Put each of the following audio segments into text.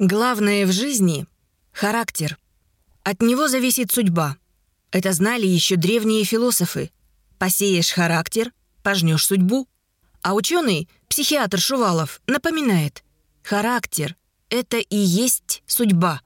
Главное в жизни — характер. От него зависит судьба. Это знали еще древние философы. Посеешь характер, пожнешь судьбу. А ученый, психиатр Шувалов, напоминает, характер — это и есть судьба.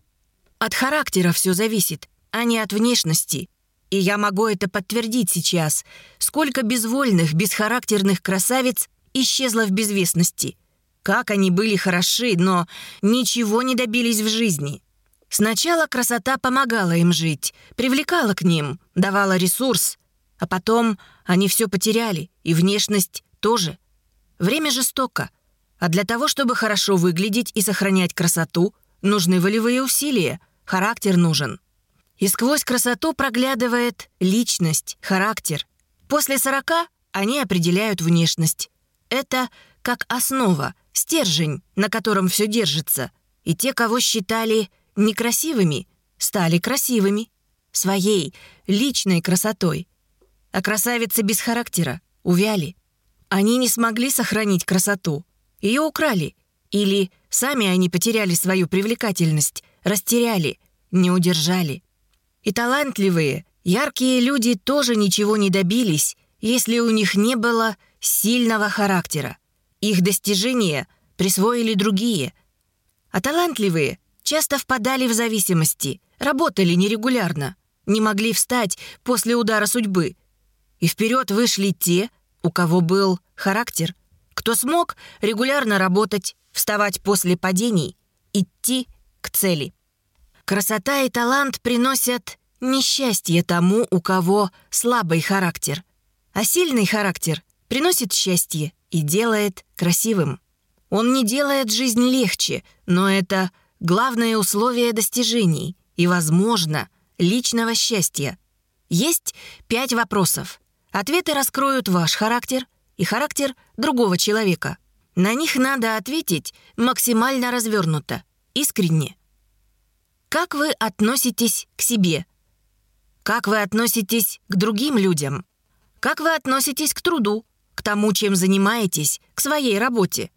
От характера все зависит, а не от внешности. И я могу это подтвердить сейчас. Сколько безвольных, бесхарактерных красавиц исчезло в безвестности — как они были хороши, но ничего не добились в жизни. Сначала красота помогала им жить, привлекала к ним, давала ресурс, а потом они все потеряли, и внешность тоже. Время жестоко, а для того, чтобы хорошо выглядеть и сохранять красоту, нужны волевые усилия, характер нужен. И сквозь красоту проглядывает личность, характер. После сорока они определяют внешность. Это как основа, стержень, на котором все держится. И те, кого считали некрасивыми, стали красивыми. Своей, личной красотой. А красавицы без характера увяли. Они не смогли сохранить красоту. Ее украли. Или сами они потеряли свою привлекательность, растеряли, не удержали. И талантливые, яркие люди тоже ничего не добились, если у них не было сильного характера. Их достижения присвоили другие. А талантливые часто впадали в зависимости, работали нерегулярно, не могли встать после удара судьбы. И вперед вышли те, у кого был характер, кто смог регулярно работать, вставать после падений, идти к цели. Красота и талант приносят несчастье тому, у кого слабый характер, а сильный характер приносит счастье и делает красивым. Он не делает жизнь легче, но это главное условие достижений и, возможно, личного счастья. Есть пять вопросов. Ответы раскроют ваш характер и характер другого человека. На них надо ответить максимально развернуто, искренне. Как вы относитесь к себе? Как вы относитесь к другим людям? Как вы относитесь к труду? К тому, чем занимаетесь, к своей работе?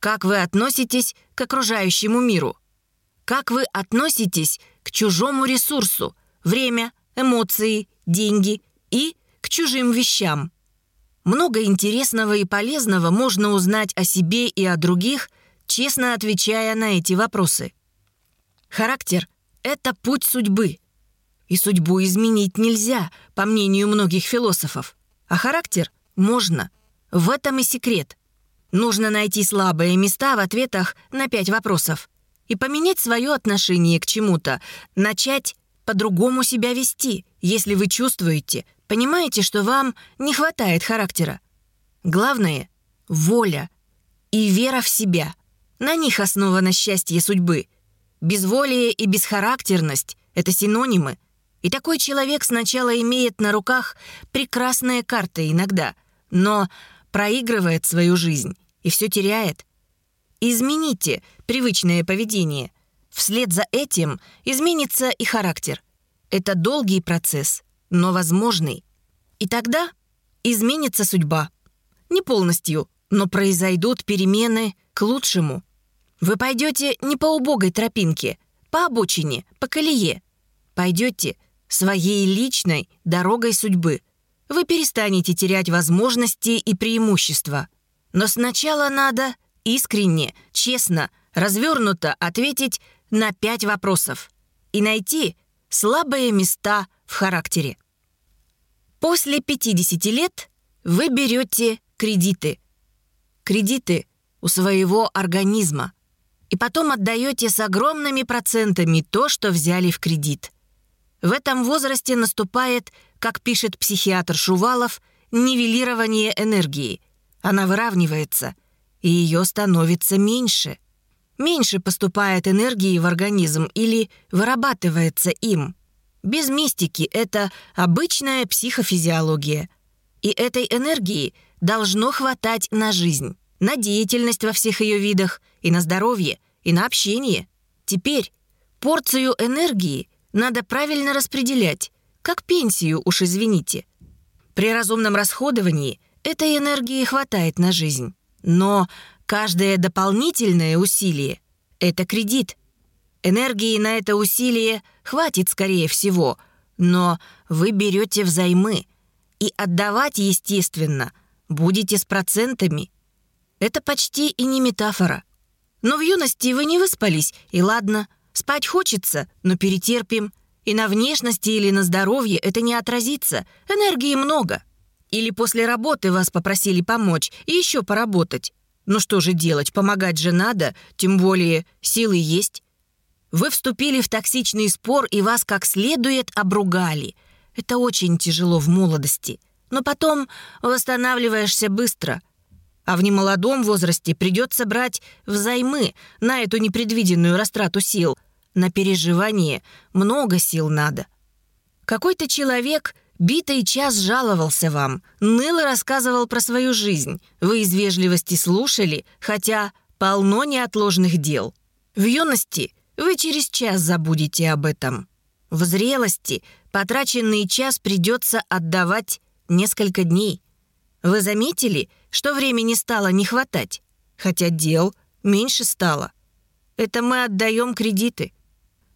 Как вы относитесь к окружающему миру? Как вы относитесь к чужому ресурсу, время, эмоции, деньги и к чужим вещам? Много интересного и полезного можно узнать о себе и о других, честно отвечая на эти вопросы. Характер — это путь судьбы. И судьбу изменить нельзя, по мнению многих философов. А характер можно — в этом и секрет. Нужно найти слабые места в ответах на пять вопросов и поменять свое отношение к чему-то, начать по-другому себя вести, если вы чувствуете, понимаете, что вам не хватает характера. Главное — воля и вера в себя. На них основано счастье судьбы. Безволие и бесхарактерность — это синонимы. И такой человек сначала имеет на руках прекрасные карты иногда, но проигрывает свою жизнь и все теряет. Измените привычное поведение. Вслед за этим изменится и характер. Это долгий процесс, но возможный. И тогда изменится судьба. Не полностью, но произойдут перемены к лучшему. Вы пойдете не по убогой тропинке, по обочине, по колее. Пойдете своей личной дорогой судьбы – вы перестанете терять возможности и преимущества. Но сначала надо искренне, честно, развернуто ответить на пять вопросов и найти слабые места в характере. После 50 лет вы берете кредиты. Кредиты у своего организма. И потом отдаете с огромными процентами то, что взяли в кредит. В этом возрасте наступает как пишет психиатр Шувалов, нивелирование энергии. Она выравнивается, и ее становится меньше. Меньше поступает энергии в организм или вырабатывается им. Без мистики это обычная психофизиология. И этой энергии должно хватать на жизнь, на деятельность во всех ее видах, и на здоровье, и на общение. Теперь порцию энергии надо правильно распределять, как пенсию, уж извините. При разумном расходовании этой энергии хватает на жизнь. Но каждое дополнительное усилие — это кредит, Энергии на это усилие хватит, скорее всего, но вы берете взаймы. И отдавать, естественно, будете с процентами. Это почти и не метафора. Но в юности вы не выспались, и ладно, спать хочется, но перетерпим. И на внешности или на здоровье это не отразится, энергии много. Или после работы вас попросили помочь и еще поработать. Ну что же делать, помогать же надо, тем более силы есть. Вы вступили в токсичный спор и вас как следует обругали. Это очень тяжело в молодости. Но потом восстанавливаешься быстро. А в немолодом возрасте придется брать взаймы на эту непредвиденную растрату сил. На переживание много сил надо. Какой-то человек битый час жаловался вам, ныл и рассказывал про свою жизнь. Вы из вежливости слушали, хотя полно неотложных дел. В юности вы через час забудете об этом. В зрелости потраченный час придется отдавать несколько дней. Вы заметили, что времени стало не хватать, хотя дел меньше стало. Это мы отдаем кредиты.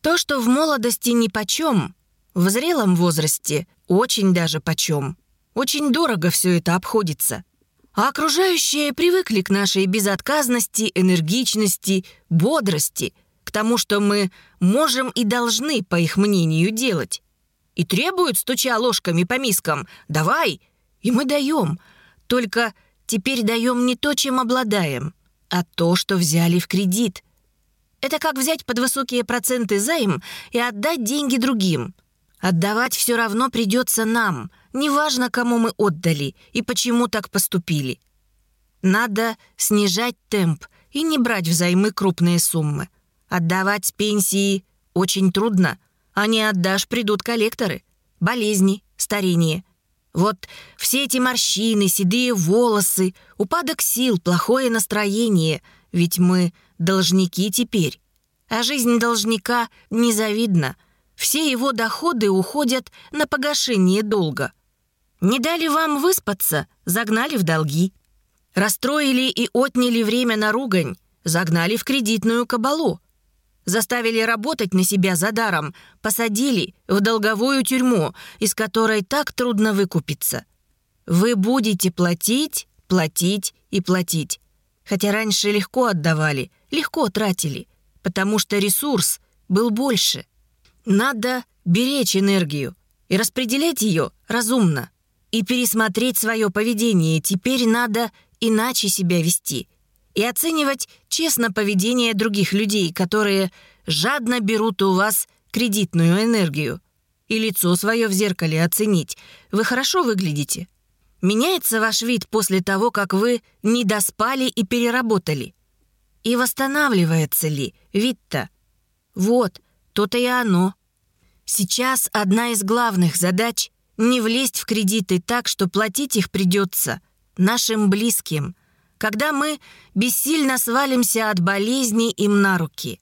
То, что в молодости ни почем, в зрелом возрасте очень даже почем. Очень дорого все это обходится. А окружающие привыкли к нашей безотказности, энергичности, бодрости – к тому, что мы можем и должны, по их мнению, делать. И требуют, стуча ложками по мискам, «давай!» И мы даем. Только теперь даем не то, чем обладаем, а то, что взяли в кредит. Это как взять под высокие проценты займ и отдать деньги другим. Отдавать все равно придется нам, неважно, кому мы отдали и почему так поступили. Надо снижать темп и не брать взаймы крупные суммы. Отдавать с пенсии очень трудно, а не отдашь, придут коллекторы. Болезни, старение. Вот все эти морщины, седые волосы, упадок сил, плохое настроение. Ведь мы должники теперь. А жизнь должника незавидна. Все его доходы уходят на погашение долга. Не дали вам выспаться, загнали в долги. Расстроили и отняли время на ругань, загнали в кредитную кабалу. Заставили работать на себя за даром, посадили в долговую тюрьму, из которой так трудно выкупиться. Вы будете платить, платить и платить. Хотя раньше легко отдавали, легко тратили, потому что ресурс был больше. Надо беречь энергию и распределять ее разумно. И пересмотреть свое поведение теперь надо иначе себя вести – и оценивать честно поведение других людей, которые жадно берут у вас кредитную энергию. И лицо свое в зеркале оценить. Вы хорошо выглядите. Меняется ваш вид после того, как вы не доспали и переработали. И восстанавливается ли вид-то? Вот, то-то и оно. Сейчас одна из главных задач — не влезть в кредиты так, что платить их придется нашим близким — когда мы бессильно свалимся от болезни им на руки.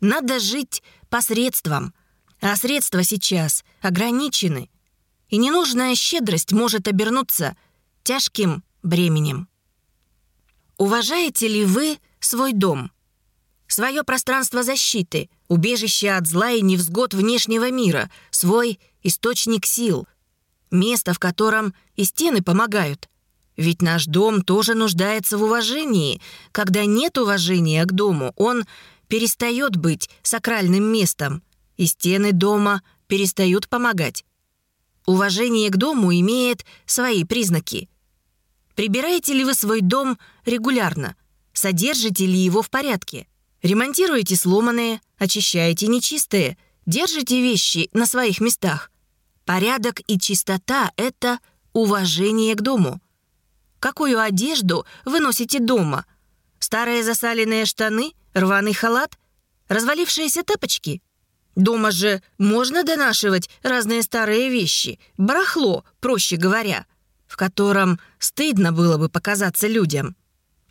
Надо жить посредством, а средства сейчас ограничены, и ненужная щедрость может обернуться тяжким бременем. Уважаете ли вы свой дом? Свое пространство защиты, убежище от зла и невзгод внешнего мира, свой источник сил, место, в котором и стены помогают, ведь наш дом тоже нуждается в уважении. Когда нет уважения к дому, он перестает быть сакральным местом, и стены дома перестают помогать. Уважение к дому имеет свои признаки. Прибираете ли вы свой дом регулярно? Содержите ли его в порядке? Ремонтируете сломанные, очищаете нечистые, держите вещи на своих местах. Порядок и чистота — это уважение к дому — Какую одежду вы носите дома? Старые засаленные штаны? Рваный халат? Развалившиеся тапочки? Дома же можно донашивать разные старые вещи, барахло, проще говоря, в котором стыдно было бы показаться людям.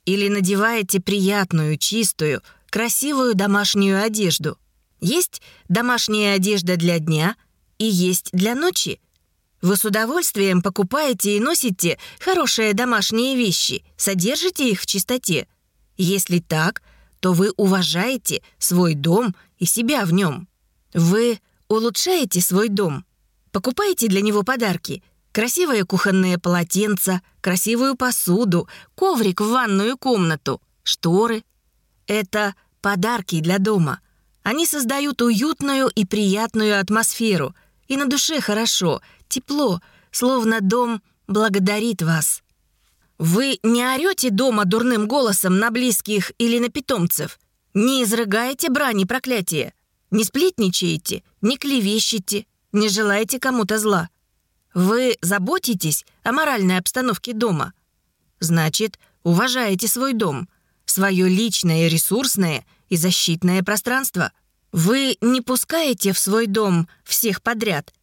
Или надеваете приятную, чистую, красивую домашнюю одежду. Есть домашняя одежда для дня и есть для ночи – вы с удовольствием покупаете и носите хорошие домашние вещи, содержите их в чистоте. Если так, то вы уважаете свой дом и себя в нем. Вы улучшаете свой дом, покупаете для него подарки, красивое кухонное полотенце, красивую посуду, коврик в ванную комнату, шторы. Это подарки для дома. Они создают уютную и приятную атмосферу, и на душе хорошо, тепло, словно дом благодарит вас. Вы не орете дома дурным голосом на близких или на питомцев, не изрыгаете брани проклятия, не сплетничаете, не клевещете, не желаете кому-то зла. Вы заботитесь о моральной обстановке дома. Значит, уважаете свой дом, свое личное, ресурсное и защитное пространство. Вы не пускаете в свой дом всех подряд.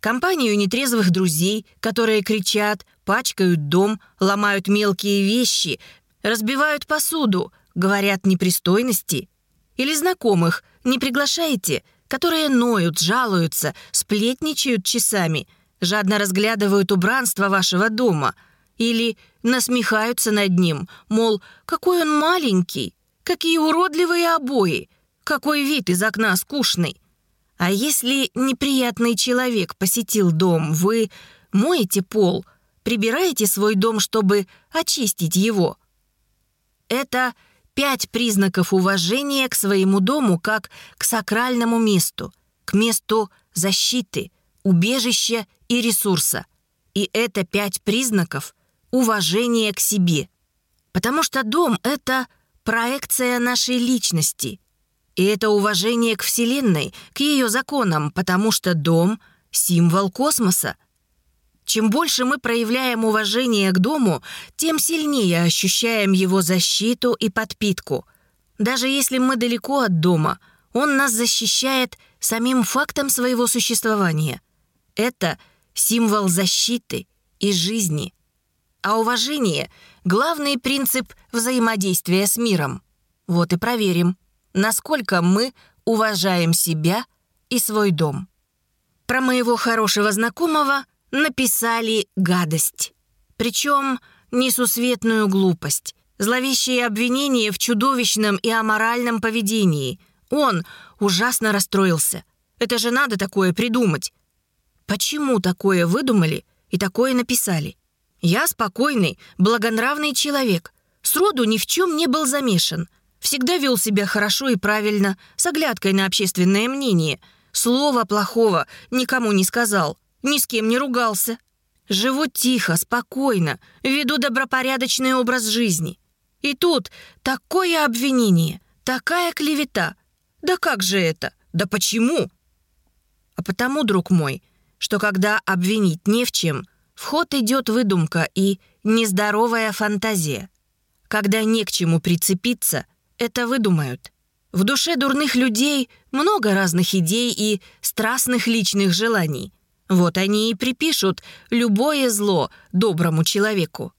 Компанию нетрезвых друзей, которые кричат, пачкают дом, ломают мелкие вещи, разбивают посуду, говорят непристойности. Или знакомых не приглашаете, которые ноют, жалуются, сплетничают часами, жадно разглядывают убранство вашего дома или насмехаются над ним, мол, какой он маленький, какие уродливые обои, какой вид из окна скучный. А если неприятный человек посетил дом, вы моете пол, прибираете свой дом, чтобы очистить его. Это пять признаков уважения к своему дому как к сакральному месту, к месту защиты, убежища и ресурса. И это пять признаков уважения к себе. Потому что дом — это проекция нашей личности. И это уважение к Вселенной, к ее законам, потому что дом — символ космоса — чем больше мы проявляем уважение к дому, тем сильнее ощущаем его защиту и подпитку. Даже если мы далеко от дома, он нас защищает самим фактом своего существования. Это символ защиты и жизни. А уважение — главный принцип взаимодействия с миром. Вот и проверим, насколько мы уважаем себя и свой дом. Про моего хорошего знакомого — написали гадость. Причем несусветную глупость, зловещие обвинения в чудовищном и аморальном поведении. Он ужасно расстроился. Это же надо такое придумать. Почему такое выдумали и такое написали? Я спокойный, благонравный человек. Сроду ни в чем не был замешан. Всегда вел себя хорошо и правильно, с оглядкой на общественное мнение. Слова плохого никому не сказал ни с кем не ругался. Живу тихо, спокойно, веду добропорядочный образ жизни. И тут такое обвинение, такая клевета. Да как же это? Да почему? А потому, друг мой, что когда обвинить не в чем, в ход идет выдумка и нездоровая фантазия. Когда не к чему прицепиться, это выдумают. В душе дурных людей много разных идей и страстных личных желаний. Вот они и припишут любое зло доброму человеку.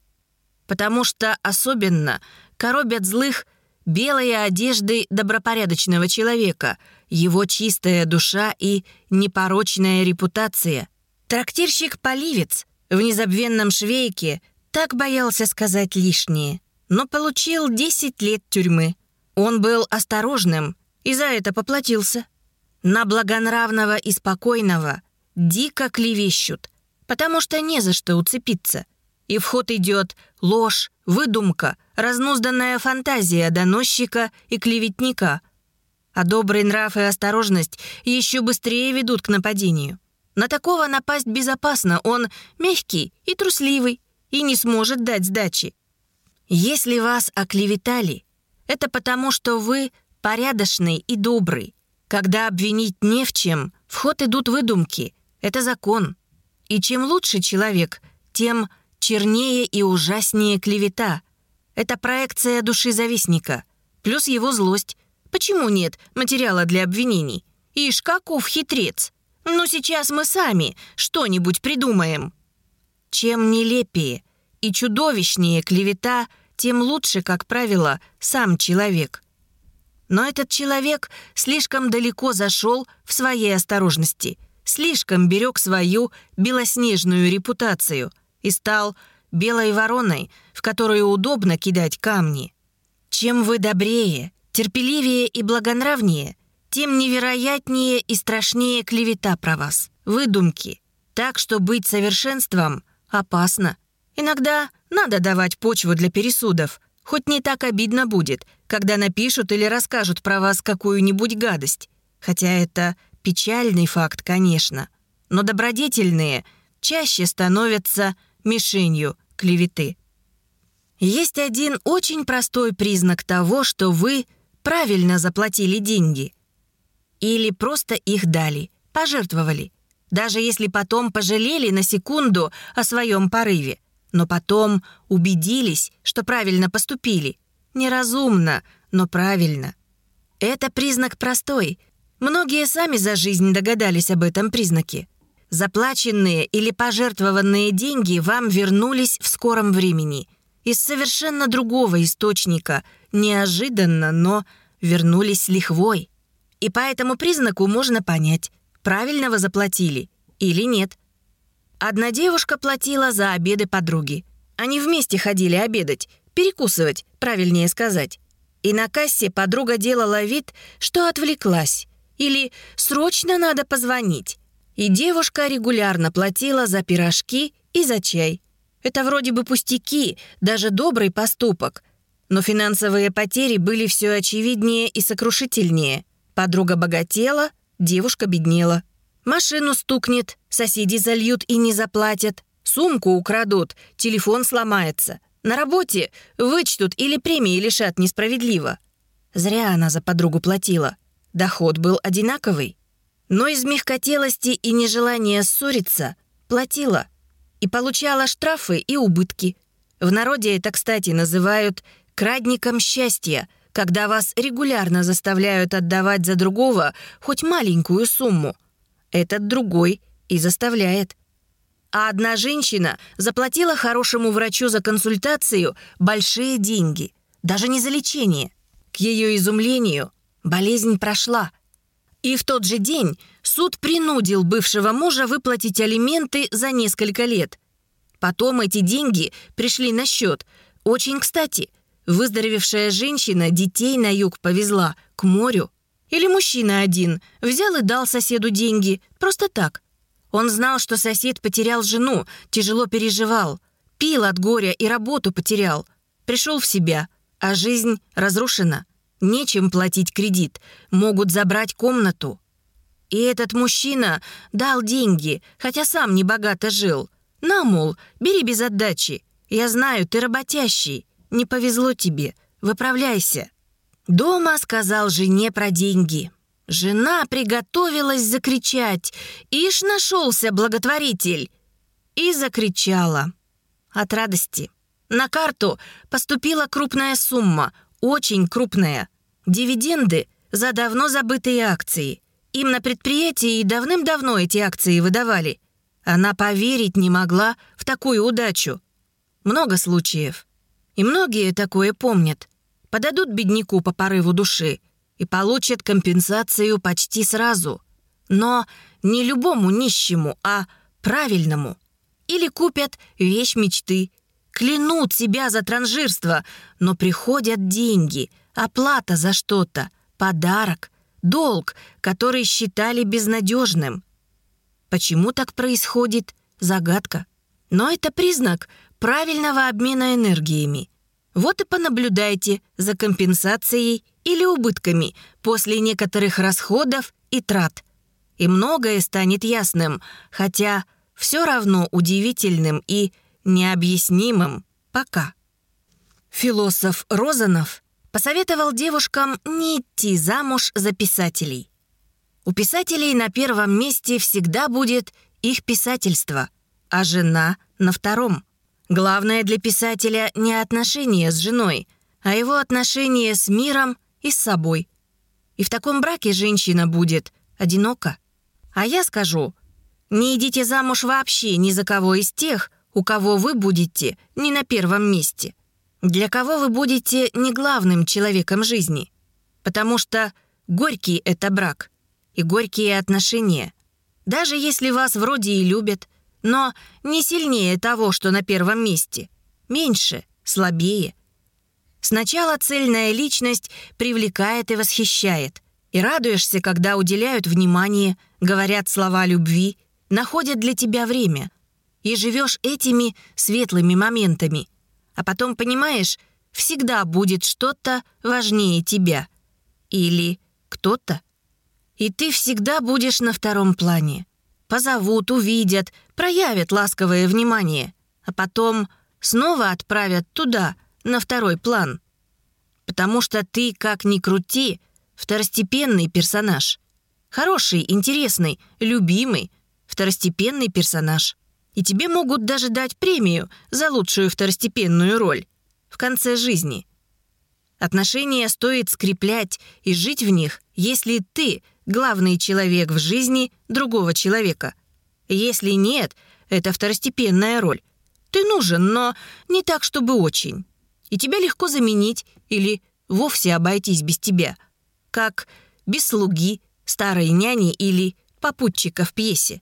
Потому что особенно коробят злых белые одежды добропорядочного человека, его чистая душа и непорочная репутация. Трактирщик-поливец в незабвенном швейке так боялся сказать лишнее, но получил 10 лет тюрьмы. Он был осторожным и за это поплатился. На благонравного и спокойного – дико клевещут, потому что не за что уцепиться. И в ход идет ложь, выдумка, разнузданная фантазия доносчика и клеветника. А добрый нрав и осторожность еще быстрее ведут к нападению. На такого напасть безопасно, он мягкий и трусливый и не сможет дать сдачи. Если вас оклеветали, это потому, что вы порядочный и добрый. Когда обвинить не в чем, в ход идут выдумки, это закон. И чем лучше человек, тем чернее и ужаснее клевета. Это проекция души завистника. Плюс его злость. Почему нет материала для обвинений? Ишь, каков хитрец. Ну, сейчас мы сами что-нибудь придумаем. Чем нелепее и чудовищнее клевета, тем лучше, как правило, сам человек. Но этот человек слишком далеко зашел в своей осторожности – слишком берег свою белоснежную репутацию и стал белой вороной, в которую удобно кидать камни. Чем вы добрее терпеливее и благонравнее, тем невероятнее и страшнее клевета про вас, выдумки. Так что быть совершенством опасно. Иногда надо давать почву для пересудов, хоть не так обидно будет, когда напишут или расскажут про вас какую-нибудь гадость. Хотя это печальный факт, конечно. Но добродетельные чаще становятся мишенью клеветы. Есть один очень простой признак того, что вы правильно заплатили деньги. Или просто их дали, пожертвовали. Даже если потом пожалели на секунду о своем порыве. Но потом убедились, что правильно поступили. Неразумно, но правильно. Это признак простой. Многие сами за жизнь догадались об этом признаке. Заплаченные или пожертвованные деньги вам вернулись в скором времени – из совершенно другого источника, неожиданно, но вернулись лихвой. И по этому признаку можно понять, правильно вы заплатили или нет. Одна девушка платила за обеды подруги. Они вместе ходили обедать, перекусывать, правильнее сказать. И на кассе подруга делала вид, что отвлеклась. Или «срочно надо позвонить». И девушка регулярно платила за пирожки и за чай. Это вроде бы пустяки, даже добрый поступок. Но финансовые потери были все очевиднее и сокрушительнее. Подруга богатела, девушка беднела. Машину стукнет, соседи зальют и не заплатят. Сумку украдут, телефон сломается. На работе вычтут или премии лишат несправедливо. Зря она за подругу платила. Доход был одинаковый. Но из мягкотелости и нежелания ссориться платила – и получала штрафы и убытки. В народе это, кстати, называют «крадником счастья», когда вас регулярно заставляют отдавать за другого хоть маленькую сумму. Этот другой и заставляет. А одна женщина заплатила хорошему врачу за консультацию большие деньги, даже не за лечение. К ее изумлению болезнь прошла. И в тот же день суд принудил бывшего мужа выплатить алименты за несколько лет. Потом эти деньги пришли на счет. Очень кстати, выздоровевшая женщина детей на юг повезла, к морю. Или мужчина один взял и дал соседу деньги, просто так. Он знал, что сосед потерял жену, тяжело переживал, пил от горя и работу потерял. Пришел в себя, а жизнь разрушена. Нечем платить кредит, могут забрать комнату. И этот мужчина дал деньги, хотя сам не богато жил. На, мол, бери без отдачи. Я знаю, ты работящий. Не повезло тебе. Выправляйся. Дома сказал жене про деньги. Жена приготовилась закричать. Ишь нашелся благотворитель. И закричала. От радости. На карту поступила крупная сумма, очень крупная. Дивиденды за давно забытые акции. Им на предприятии давным-давно эти акции выдавали. Она поверить не могла в такую удачу. Много случаев. И многие такое помнят. Подадут бедняку по порыву души и получат компенсацию почти сразу. Но не любому нищему, а правильному. Или купят вещь мечты, клянут себя за транжирство, но приходят деньги, оплата за что-то, подарок — долг, который считали безнадежным. Почему так происходит? Загадка. Но это признак правильного обмена энергиями. Вот и понаблюдайте за компенсацией или убытками после некоторых расходов и трат. И многое станет ясным, хотя все равно удивительным и необъяснимым пока. Философ Розанов посоветовал девушкам не идти замуж за писателей. У писателей на первом месте всегда будет их писательство, а жена на втором. Главное для писателя не отношения с женой, а его отношения с миром и с собой. И в таком браке женщина будет одинока. А я скажу, не идите замуж вообще ни за кого из тех, у кого вы будете не на первом месте. Для кого вы будете не главным человеком жизни? Потому что горький — это брак. И горькие отношения. Даже если вас вроде и любят, но не сильнее того, что на первом месте. Меньше, слабее. Сначала цельная личность привлекает и восхищает. И радуешься, когда уделяют внимание, говорят слова любви, находят для тебя время. И живешь этими светлыми моментами. А потом понимаешь, всегда будет что-то важнее тебя. Или кто-то. И ты всегда будешь на втором плане. Позовут, увидят, проявят ласковое внимание. А потом снова отправят туда, на второй план. Потому что ты, как ни крути, второстепенный персонаж. Хороший, интересный, любимый, второстепенный персонаж. И тебе могут даже дать премию за лучшую второстепенную роль в конце жизни. Отношения стоит скреплять и жить в них, если ты главный человек в жизни другого человека. Если нет, это второстепенная роль. Ты нужен, но не так, чтобы очень. И тебя легко заменить или вовсе обойтись без тебя. Как без слуги, старой няни или попутчика в пьесе.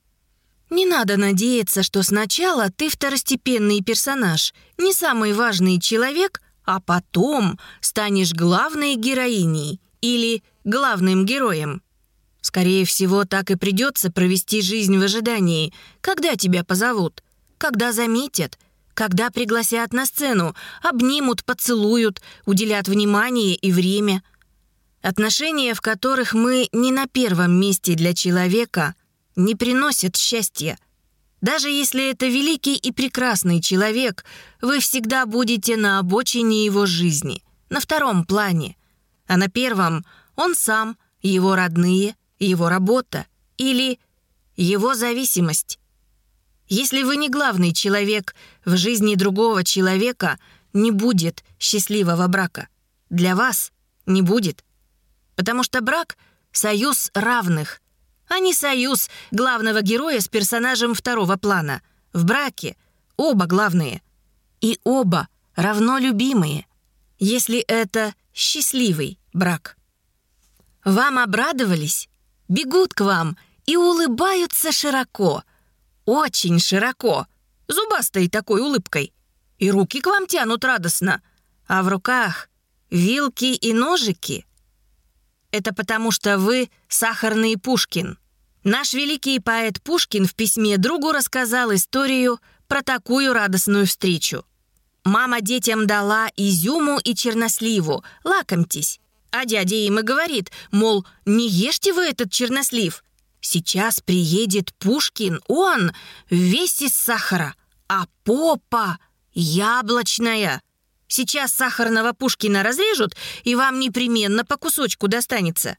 Не надо надеяться, что сначала ты второстепенный персонаж, не самый важный человек, а потом станешь главной героиней или главным героем. Скорее всего, так и придется провести жизнь в ожидании, когда тебя позовут, когда заметят, когда пригласят на сцену, обнимут, поцелуют, уделят внимание и время. Отношения, в которых мы не на первом месте для человека – не приносят счастья. Даже если это великий и прекрасный человек, вы всегда будете на обочине его жизни, на втором плане. А на первом он сам, его родные, его работа или его зависимость. Если вы не главный человек в жизни другого человека, не будет счастливого брака. Для вас не будет. Потому что брак — союз равных — а не союз главного героя с персонажем второго плана. В браке оба главные. И оба равно любимые, если это счастливый брак. Вам обрадовались? Бегут к вам и улыбаются широко. Очень широко. Зубастой такой улыбкой. И руки к вам тянут радостно. А в руках вилки и ножики — это потому, что вы сахарный Пушкин. Наш великий поэт Пушкин в письме другу рассказал историю про такую радостную встречу. Мама детям дала изюму и черносливу, лакомьтесь. А дядя им и говорит, мол, не ешьте вы этот чернослив. Сейчас приедет Пушкин, он весь из сахара, а попа яблочная. Сейчас сахарного Пушкина разрежут, и вам непременно по кусочку достанется».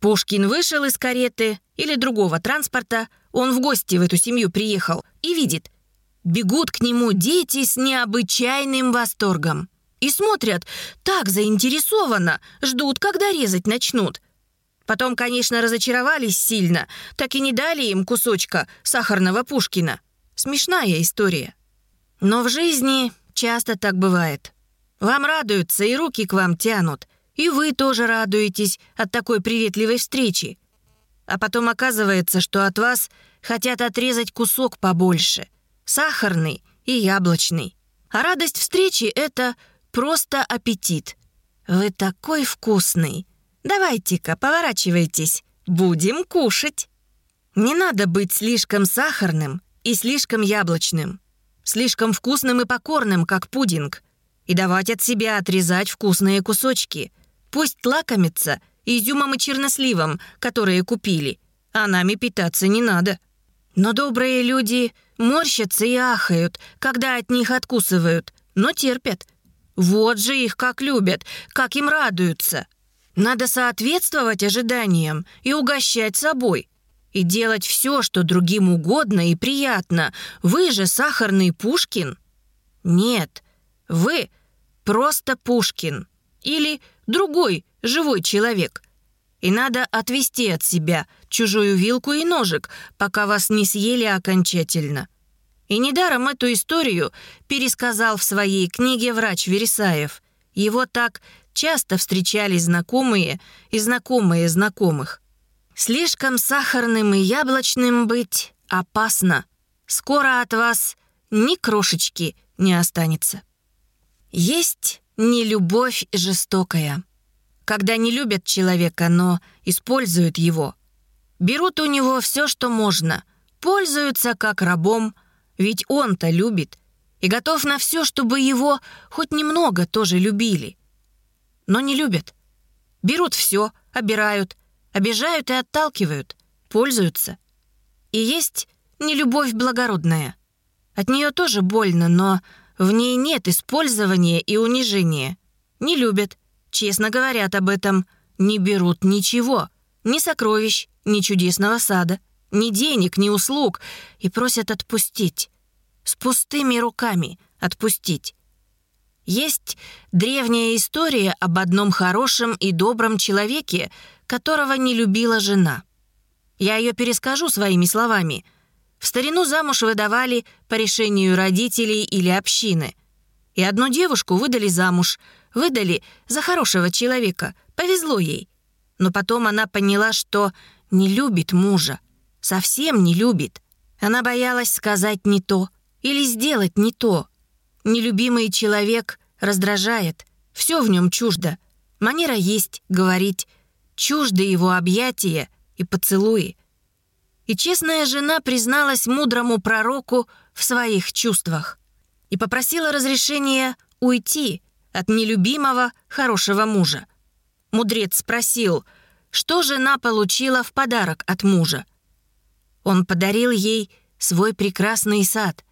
Пушкин вышел из кареты или другого транспорта, он в гости в эту семью приехал и видит. Бегут к нему дети с необычайным восторгом. И смотрят так заинтересованно, ждут, когда резать начнут. Потом, конечно, разочаровались сильно, так и не дали им кусочка сахарного Пушкина. Смешная история. Но в жизни часто так бывает. Вам радуются и руки к вам тянут. И вы тоже радуетесь от такой приветливой встречи. А потом оказывается, что от вас хотят отрезать кусок побольше. Сахарный и яблочный. А радость встречи — это просто аппетит. Вы такой вкусный. Давайте-ка, поворачивайтесь. Будем кушать. Не надо быть слишком сахарным и слишком яблочным. Слишком вкусным и покорным, как пудинг — и давать от себя отрезать вкусные кусочки. Пусть лакомится изюмом и черносливом, которые купили, а нами питаться не надо. Но добрые люди морщатся и ахают, когда от них откусывают, но терпят. Вот же их как любят, как им радуются. Надо соответствовать ожиданиям и угощать собой. И делать все, что другим угодно и приятно. Вы же сахарный Пушкин. Нет, вы просто Пушкин или другой живой человек. И надо отвести от себя чужую вилку и ножик, пока вас не съели окончательно. И недаром эту историю пересказал в своей книге врач Вересаев. Его так часто встречали знакомые и знакомые знакомых. Слишком сахарным и яблочным быть опасно. Скоро от вас ни крошечки не останется. Есть не любовь жестокая. Когда не любят человека, но используют его. Берут у него все, что можно, пользуются как рабом, ведь он-то любит и готов на все, чтобы его хоть немного тоже любили. Но не любят. Берут все, обирают, обижают и отталкивают, пользуются. И есть нелюбовь благородная. От нее тоже больно, но в ней нет использования и унижения. Не любят, честно говорят об этом, не берут ничего, ни сокровищ, ни чудесного сада, ни денег, ни услуг, и просят отпустить. С пустыми руками отпустить. Есть древняя история об одном хорошем и добром человеке, которого не любила жена. Я ее перескажу своими словами. В старину замуж выдавали по решению родителей или общины. И одну девушку выдали замуж, выдали за хорошего человека, повезло ей. Но потом она поняла, что не любит мужа, совсем не любит. Она боялась сказать не то или сделать не то. Нелюбимый человек раздражает, все в нем чуждо. Манера есть, говорить, чужды его объятия и поцелуи. И честная жена призналась мудрому пророку в своих чувствах и попросила разрешения уйти от нелюбимого хорошего мужа. Мудрец спросил, что жена получила в подарок от мужа. Он подарил ей свой прекрасный сад,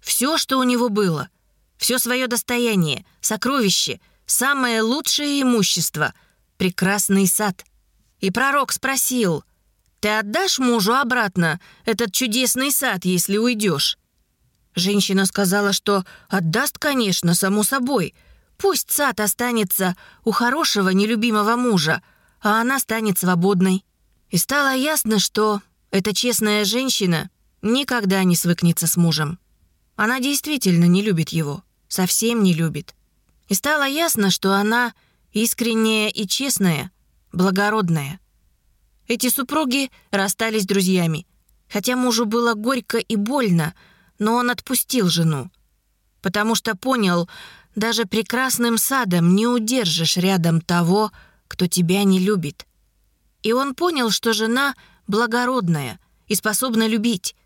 все, что у него было, все свое достояние, сокровище, самое лучшее имущество — прекрасный сад — и пророк спросил, «Ты отдашь мужу обратно этот чудесный сад, если уйдешь?» Женщина сказала, что отдаст, конечно, само собой. Пусть сад останется у хорошего, нелюбимого мужа, а она станет свободной. И стало ясно, что эта честная женщина никогда не свыкнется с мужем. Она действительно не любит его, совсем не любит. И стало ясно, что она искренняя и честная, благородная. Эти супруги расстались друзьями. Хотя мужу было горько и больно, но он отпустил жену. Потому что понял, даже прекрасным садом не удержишь рядом того, кто тебя не любит. И он понял, что жена благородная и способна любить.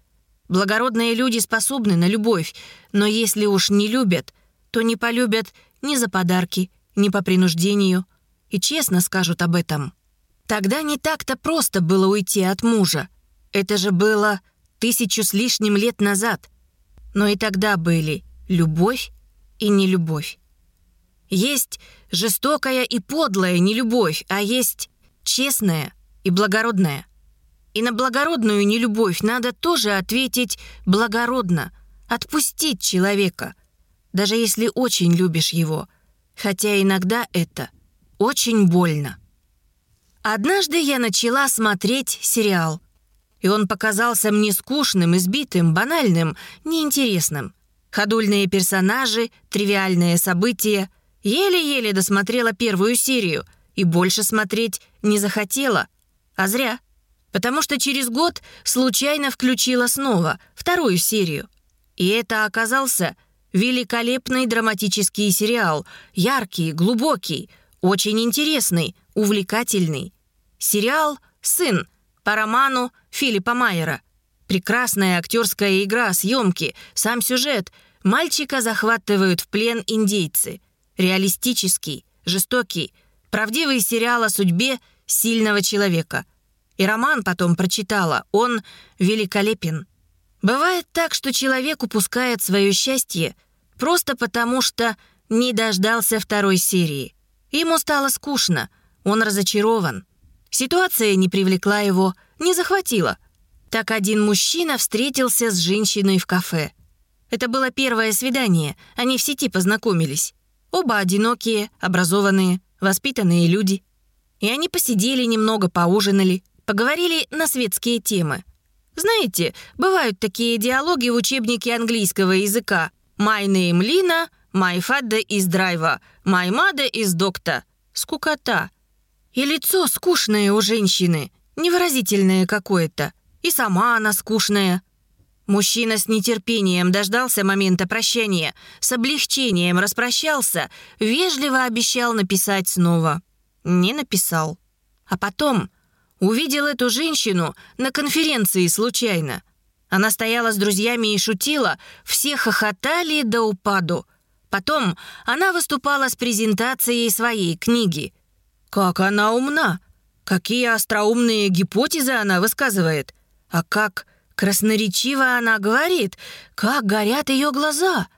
Благородные люди способны на любовь, но если уж не любят, то не полюбят ни за подарки, ни по принуждению – и честно скажут об этом. Тогда не так-то просто было уйти от мужа. Это же было тысячу с лишним лет назад. Но и тогда были любовь и нелюбовь. Есть жестокая и подлая нелюбовь, а есть честная и благородная. И на благородную нелюбовь надо тоже ответить благородно, отпустить человека, даже если очень любишь его, хотя иногда это очень больно. Однажды я начала смотреть сериал, и он показался мне скучным, избитым, банальным, неинтересным. Ходульные персонажи, тривиальные события. Еле-еле досмотрела первую серию и больше смотреть не захотела. А зря. Потому что через год случайно включила снова вторую серию. И это оказался великолепный драматический сериал, яркий, глубокий, очень интересный, увлекательный. Сериал «Сын» по роману Филиппа Майера. Прекрасная актерская игра, съемки, сам сюжет. Мальчика захватывают в плен индейцы. Реалистический, жестокий, правдивый сериал о судьбе сильного человека. И роман потом прочитала, он великолепен. Бывает так, что человек упускает свое счастье просто потому, что не дождался второй серии. Ему стало скучно, он разочарован. Ситуация не привлекла его, не захватила. Так один мужчина встретился с женщиной в кафе. Это было первое свидание, они в сети познакомились. Оба одинокие, образованные, воспитанные люди. И они посидели немного, поужинали, поговорили на светские темы. Знаете, бывают такие диалоги в учебнике английского языка. «My name Lina, My father is driver, my mother is doctor. Скукота. И лицо скучное у женщины, невыразительное какое-то. И сама она скучная. Мужчина с нетерпением дождался момента прощания, с облегчением распрощался, вежливо обещал написать снова. Не написал. А потом увидел эту женщину на конференции случайно. Она стояла с друзьями и шутила, все хохотали до упаду. Потом она выступала с презентацией своей книги. Как она умна! Какие остроумные гипотезы она высказывает! А как красноречиво она говорит! Как горят ее глаза!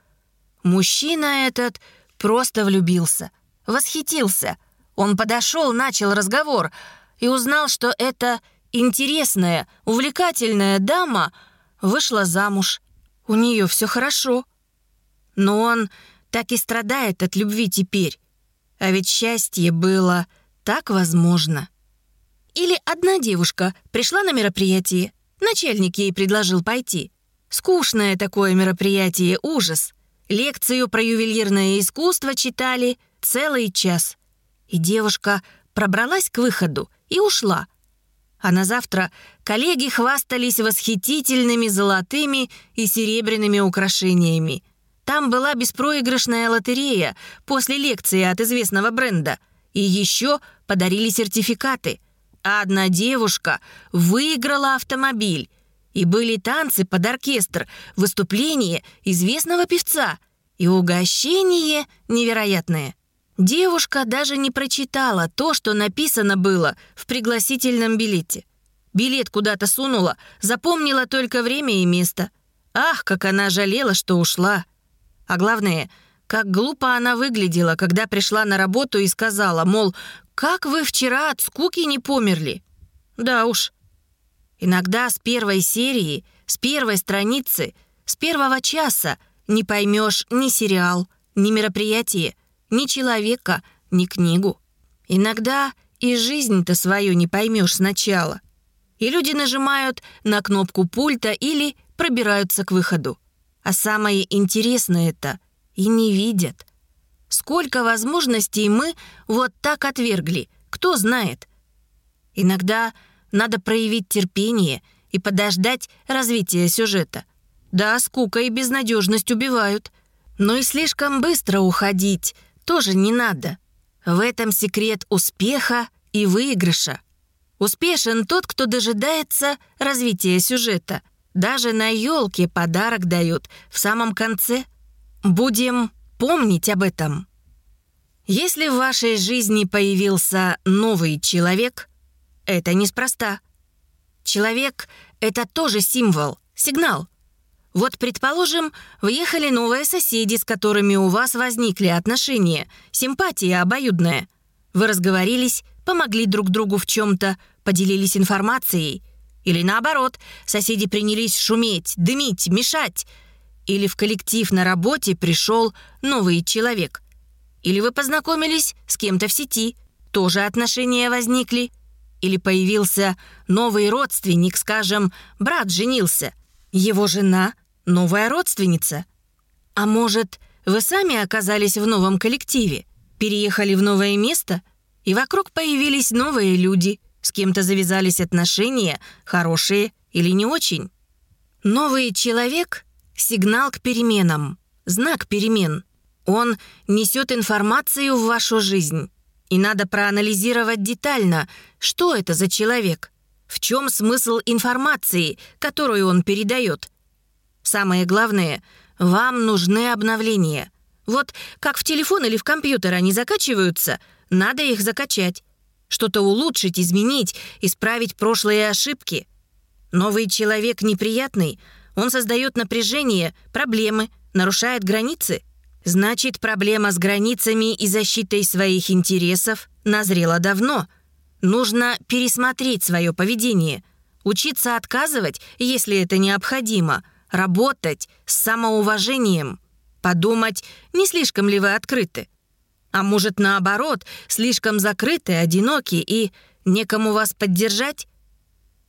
Мужчина этот просто влюбился, восхитился. Он подошел, начал разговор и узнал, что эта интересная, увлекательная дама вышла замуж. У нее все хорошо. Но он так и страдает от любви теперь. А ведь счастье было так возможно. Или одна девушка пришла на мероприятие, начальник ей предложил пойти. Скучное такое мероприятие, ужас. Лекцию про ювелирное искусство читали целый час. И девушка пробралась к выходу и ушла. А на завтра коллеги хвастались восхитительными золотыми и серебряными украшениями. Там была беспроигрышная лотерея после лекции от известного бренда. И еще подарили сертификаты. А одна девушка выиграла автомобиль. И были танцы под оркестр, выступление известного певца. И угощение невероятное. Девушка даже не прочитала то, что написано было в пригласительном билете. Билет куда-то сунула, запомнила только время и место. Ах, как она жалела, что ушла. А главное, как глупо она выглядела, когда пришла на работу и сказала, мол, «Как вы вчера от скуки не померли?» Да уж. Иногда с первой серии, с первой страницы, с первого часа не поймешь ни сериал, ни мероприятие, ни человека, ни книгу. Иногда и жизнь-то свою не поймешь сначала. И люди нажимают на кнопку пульта или пробираются к выходу. А самое интересное это и не видят. Сколько возможностей мы вот так отвергли, кто знает. Иногда надо проявить терпение и подождать развития сюжета. Да, скука и безнадежность убивают. Но и слишком быстро уходить тоже не надо. В этом секрет успеха и выигрыша. Успешен тот, кто дожидается развития сюжета – даже на елке подарок дают в самом конце. Будем помнить об этом. Если в вашей жизни появился новый человек, это неспроста. Человек — это тоже символ, сигнал. Вот, предположим, въехали новые соседи, с которыми у вас возникли отношения, симпатия обоюдная. Вы разговорились, помогли друг другу в чем-то, поделились информацией. Или наоборот, соседи принялись шуметь, дымить, мешать. Или в коллектив на работе пришел новый человек. Или вы познакомились с кем-то в сети, тоже отношения возникли. Или появился новый родственник, скажем, брат женился. Его жена — новая родственница. А может, вы сами оказались в новом коллективе, переехали в новое место, и вокруг появились новые люди — с кем-то завязались отношения, хорошие или не очень. Новый человек — сигнал к переменам, знак перемен. Он несет информацию в вашу жизнь. И надо проанализировать детально, что это за человек, в чем смысл информации, которую он передает. Самое главное, вам нужны обновления. Вот как в телефон или в компьютер они закачиваются, надо их закачать что-то улучшить, изменить, исправить прошлые ошибки. Новый человек неприятный, он создает напряжение, проблемы, нарушает границы. Значит, проблема с границами и защитой своих интересов назрела давно. Нужно пересмотреть свое поведение, учиться отказывать, если это необходимо, работать с самоуважением, подумать, не слишком ли вы открыты. А может, наоборот, слишком закрыты, одиноки и некому вас поддержать?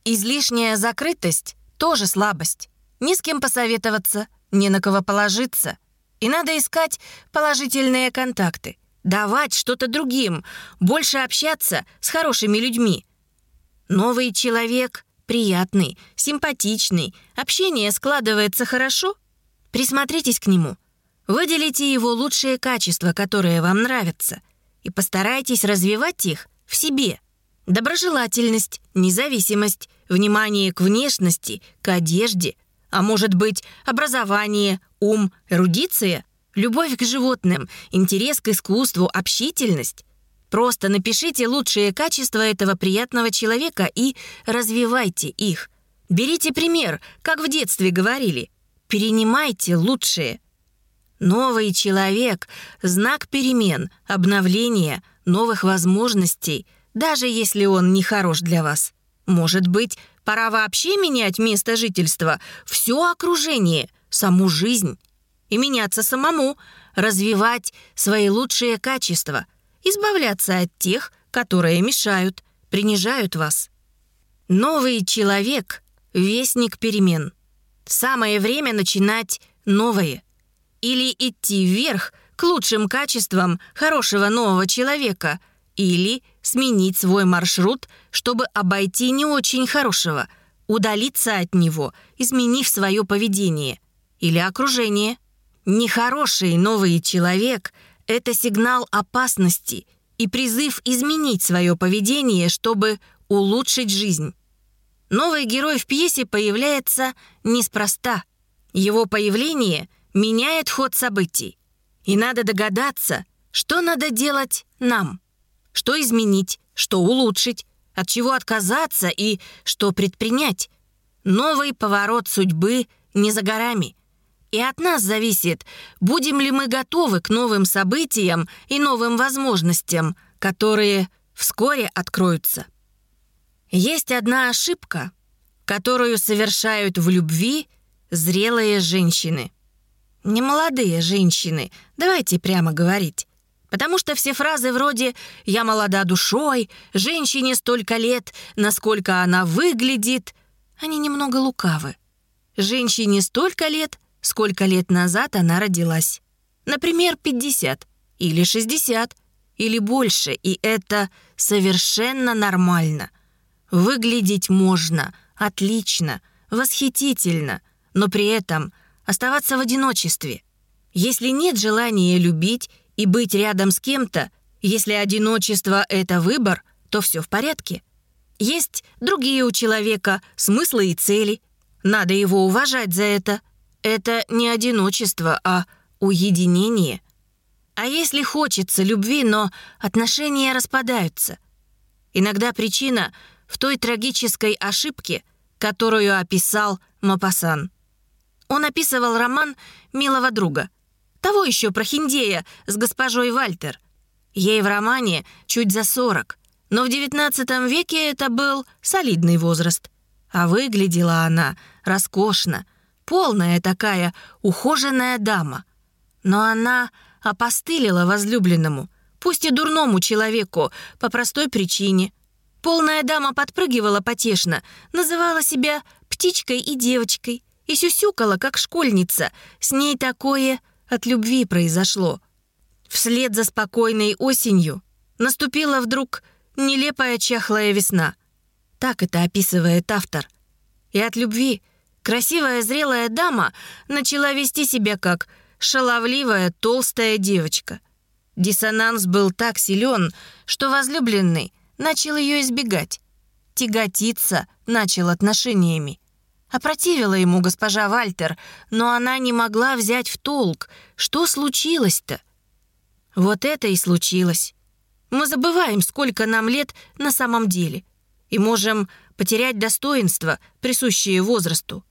Излишняя закрытость — тоже слабость. Ни с кем посоветоваться, ни на кого положиться. И надо искать положительные контакты, давать что-то другим, больше общаться с хорошими людьми. Новый человек приятный, симпатичный, общение складывается хорошо, присмотритесь к нему. Выделите его лучшие качества, которые вам нравятся, и постарайтесь развивать их в себе. Доброжелательность, независимость, внимание к внешности, к одежде, а может быть, образование, ум, эрудиция, любовь к животным, интерес к искусству, общительность. Просто напишите лучшие качества этого приятного человека и развивайте их. Берите пример, как в детстве говорили. Перенимайте лучшее. Новый человек — знак перемен, обновления, новых возможностей, даже если он не хорош для вас. Может быть, пора вообще менять место жительства, все окружение, саму жизнь. И меняться самому, развивать свои лучшие качества — избавляться от тех, которые мешают, принижают вас. Новый человек — вестник перемен. Самое время начинать новое. Или идти вверх к лучшим качествам хорошего нового человека, или сменить свой маршрут, чтобы обойти не очень хорошего, удалиться от него, изменив свое поведение или окружение. Нехороший новый человек — это сигнал опасности и призыв изменить свое поведение, чтобы улучшить жизнь. Новый герой в пьесе появляется неспроста. Его появление меняет ход событий. И надо догадаться, что надо делать нам. Что изменить, что улучшить, от чего отказаться и что предпринять. Новый поворот судьбы не за горами. И от нас зависит, будем ли мы готовы к новым событиям и новым возможностям, которые вскоре откроются. Есть одна ошибка, которую совершают в любви зрелые женщины. Не молодые женщины, давайте прямо говорить. Потому что все фразы вроде «я молода душой», «женщине столько лет», «насколько она выглядит», они немного лукавы. Женщине столько лет, сколько лет назад она родилась. Например, 50 или 60 или больше, и это совершенно нормально. Выглядеть можно отлично, восхитительно, но при этом оставаться в одиночестве. Если нет желания любить и быть рядом с кем-то, если одиночество — это выбор, то все в порядке. Есть другие у человека смыслы и цели. Надо его уважать за это — это не одиночество, а уединение. А если хочется любви, но отношения распадаются? Иногда причина в той трагической ошибке, которую описал Мапасан. Он описывал роман «Милого друга», того еще прохиндея с госпожой Вальтер. Ей в романе чуть за сорок, но в XIX веке это был солидный возраст. А выглядела она роскошно, полная такая, ухоженная дама. Но она опостылила возлюбленному, пусть и дурному человеку, по простой причине. Полная дама подпрыгивала потешно, называла себя птичкой и девочкой и сюсюкала, как школьница. С ней такое от любви произошло. Вслед за спокойной осенью наступила вдруг нелепая чахлая весна. Так это описывает автор. И от любви Красивая зрелая дама начала вести себя как шаловливая толстая девочка. Диссонанс был так силен, что возлюбленный начал ее избегать. Тяготиться начал отношениями. Опротивила ему госпожа Вальтер, но она не могла взять в толк, что случилось-то. Вот это и случилось. Мы забываем, сколько нам лет на самом деле, и можем потерять достоинство, присущее возрасту.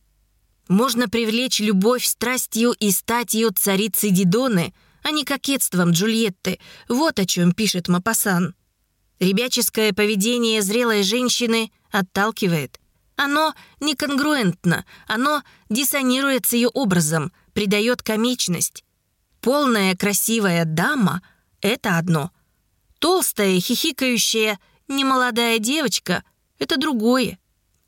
Можно привлечь любовь страстью и статью царицы Дидоны, а не кокетством Джульетты. Вот о чем пишет Мапасан. Ребяческое поведение зрелой женщины отталкивает. Оно неконгруентно, оно диссонирует с ее образом, придает комичность. Полная красивая дама — это одно. Толстая, хихикающая, немолодая девочка — это другое.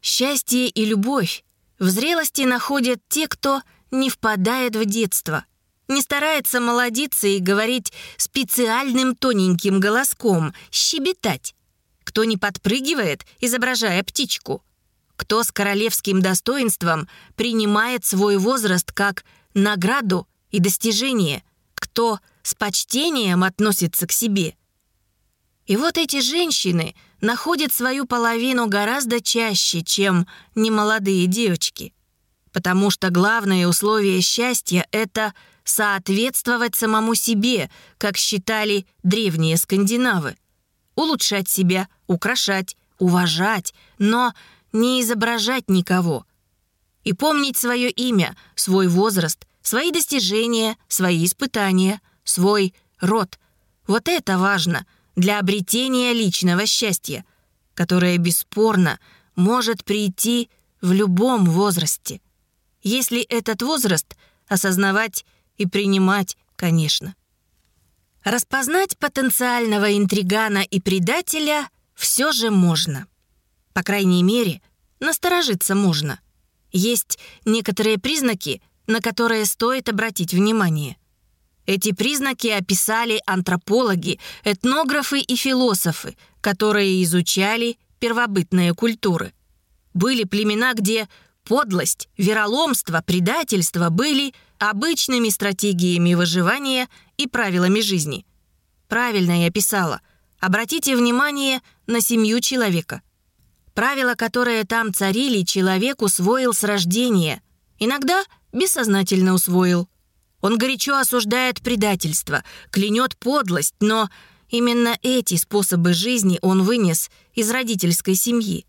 Счастье и любовь в зрелости находят те, кто не впадает в детство, не старается молодиться и говорить специальным тоненьким голоском, щебетать, кто не подпрыгивает, изображая птичку, кто с королевским достоинством принимает свой возраст как награду и достижение, кто с почтением относится к себе. И вот эти женщины находят свою половину гораздо чаще, чем немолодые девочки. Потому что главное условие счастья — это соответствовать самому себе, как считали древние скандинавы. Улучшать себя, украшать, уважать, но не изображать никого. И помнить свое имя, свой возраст, свои достижения, свои испытания, свой род. Вот это важно для обретения личного счастья, которое бесспорно может прийти в любом возрасте. Если этот возраст осознавать и принимать, конечно. Распознать потенциального интригана и предателя все же можно. По крайней мере, насторожиться можно. Есть некоторые признаки, на которые стоит обратить внимание. Эти признаки описали антропологи, этнографы и философы, которые изучали первобытные культуры. Были племена, где подлость, вероломство, предательство были обычными стратегиями выживания и правилами жизни. Правильно я писала. Обратите внимание на семью человека. Правила, которые там царили, человек усвоил с рождения. Иногда бессознательно усвоил. Он горячо осуждает предательство, клянет подлость, но именно эти способы жизни он вынес из родительской семьи.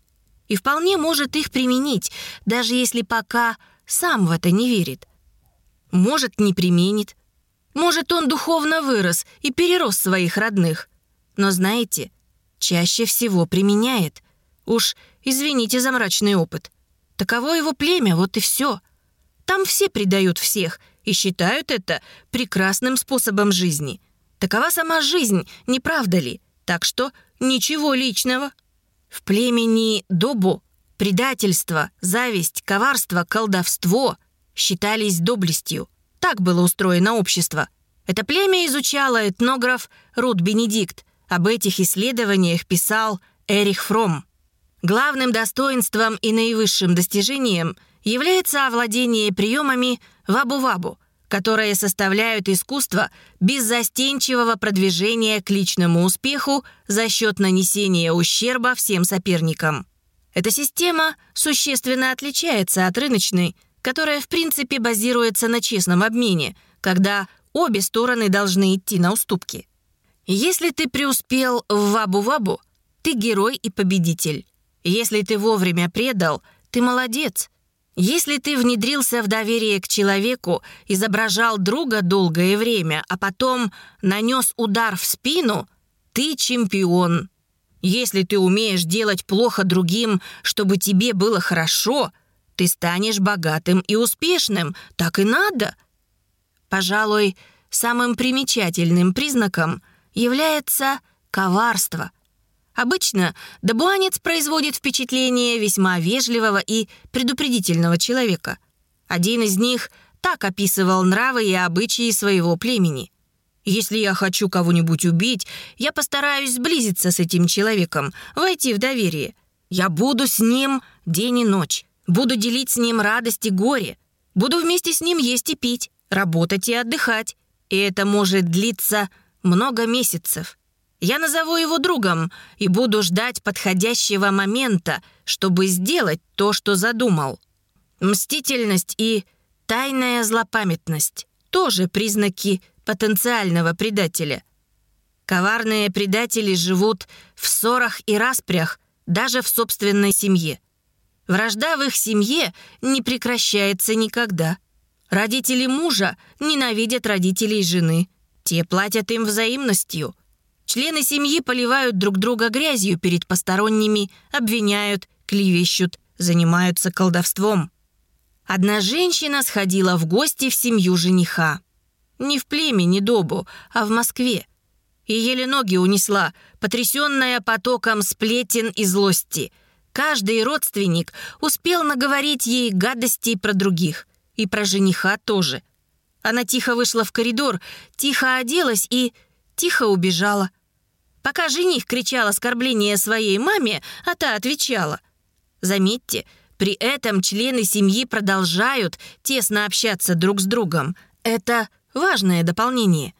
И вполне может их применить, даже если пока сам в это не верит. Может, не применит. Может, он духовно вырос и перерос своих родных. Но знаете, чаще всего применяет. Уж извините за мрачный опыт. Таково его племя, вот и все. Там все предают всех и считают это прекрасным способом жизни. Такова сама жизнь, не правда ли? Так что ничего личного. В племени Добу предательство, зависть, коварство, колдовство считались доблестью. Так было устроено общество. Это племя изучало этнограф Рут Бенедикт. Об этих исследованиях писал Эрих Фром. Главным достоинством и наивысшим достижением является овладение приемами вабу-вабу, которые составляют искусство беззастенчивого продвижения к личному успеху за счет нанесения ущерба всем соперникам. Эта система существенно отличается от рыночной, которая в принципе базируется на честном обмене, когда обе стороны должны идти на уступки. Если ты преуспел в вабу-вабу, ты герой и победитель. Если ты вовремя предал, ты молодец. Если ты внедрился в доверие к человеку, изображал друга долгое время, а потом нанес удар в спину, ты чемпион. Если ты умеешь делать плохо другим, чтобы тебе было хорошо, ты станешь богатым и успешным. Так и надо. Пожалуй, самым примечательным признаком является коварство – Обычно добуанец производит впечатление весьма вежливого и предупредительного человека. Один из них так описывал нравы и обычаи своего племени. «Если я хочу кого-нибудь убить, я постараюсь сблизиться с этим человеком, войти в доверие. Я буду с ним день и ночь, буду делить с ним радость и горе, буду вместе с ним есть и пить, работать и отдыхать. И это может длиться много месяцев». Я назову его другом и буду ждать подходящего момента, чтобы сделать то, что задумал. Мстительность и тайная злопамятность – тоже признаки потенциального предателя. Коварные предатели живут в ссорах и распрях, даже в собственной семье. Вражда в их семье не прекращается никогда. Родители мужа ненавидят родителей жены. Те платят им взаимностью – Члены семьи поливают друг друга грязью перед посторонними, обвиняют, клевещут, занимаются колдовством. Одна женщина сходила в гости в семью жениха. Не в племени Добу, а в Москве. И еле ноги унесла, потрясенная потоком сплетен и злости. Каждый родственник успел наговорить ей гадостей про других. И про жениха тоже. Она тихо вышла в коридор, тихо оделась и тихо убежала. Пока жених кричал оскорбление своей маме, а та отвечала. Заметьте, при этом члены семьи продолжают тесно общаться друг с другом. Это важное дополнение.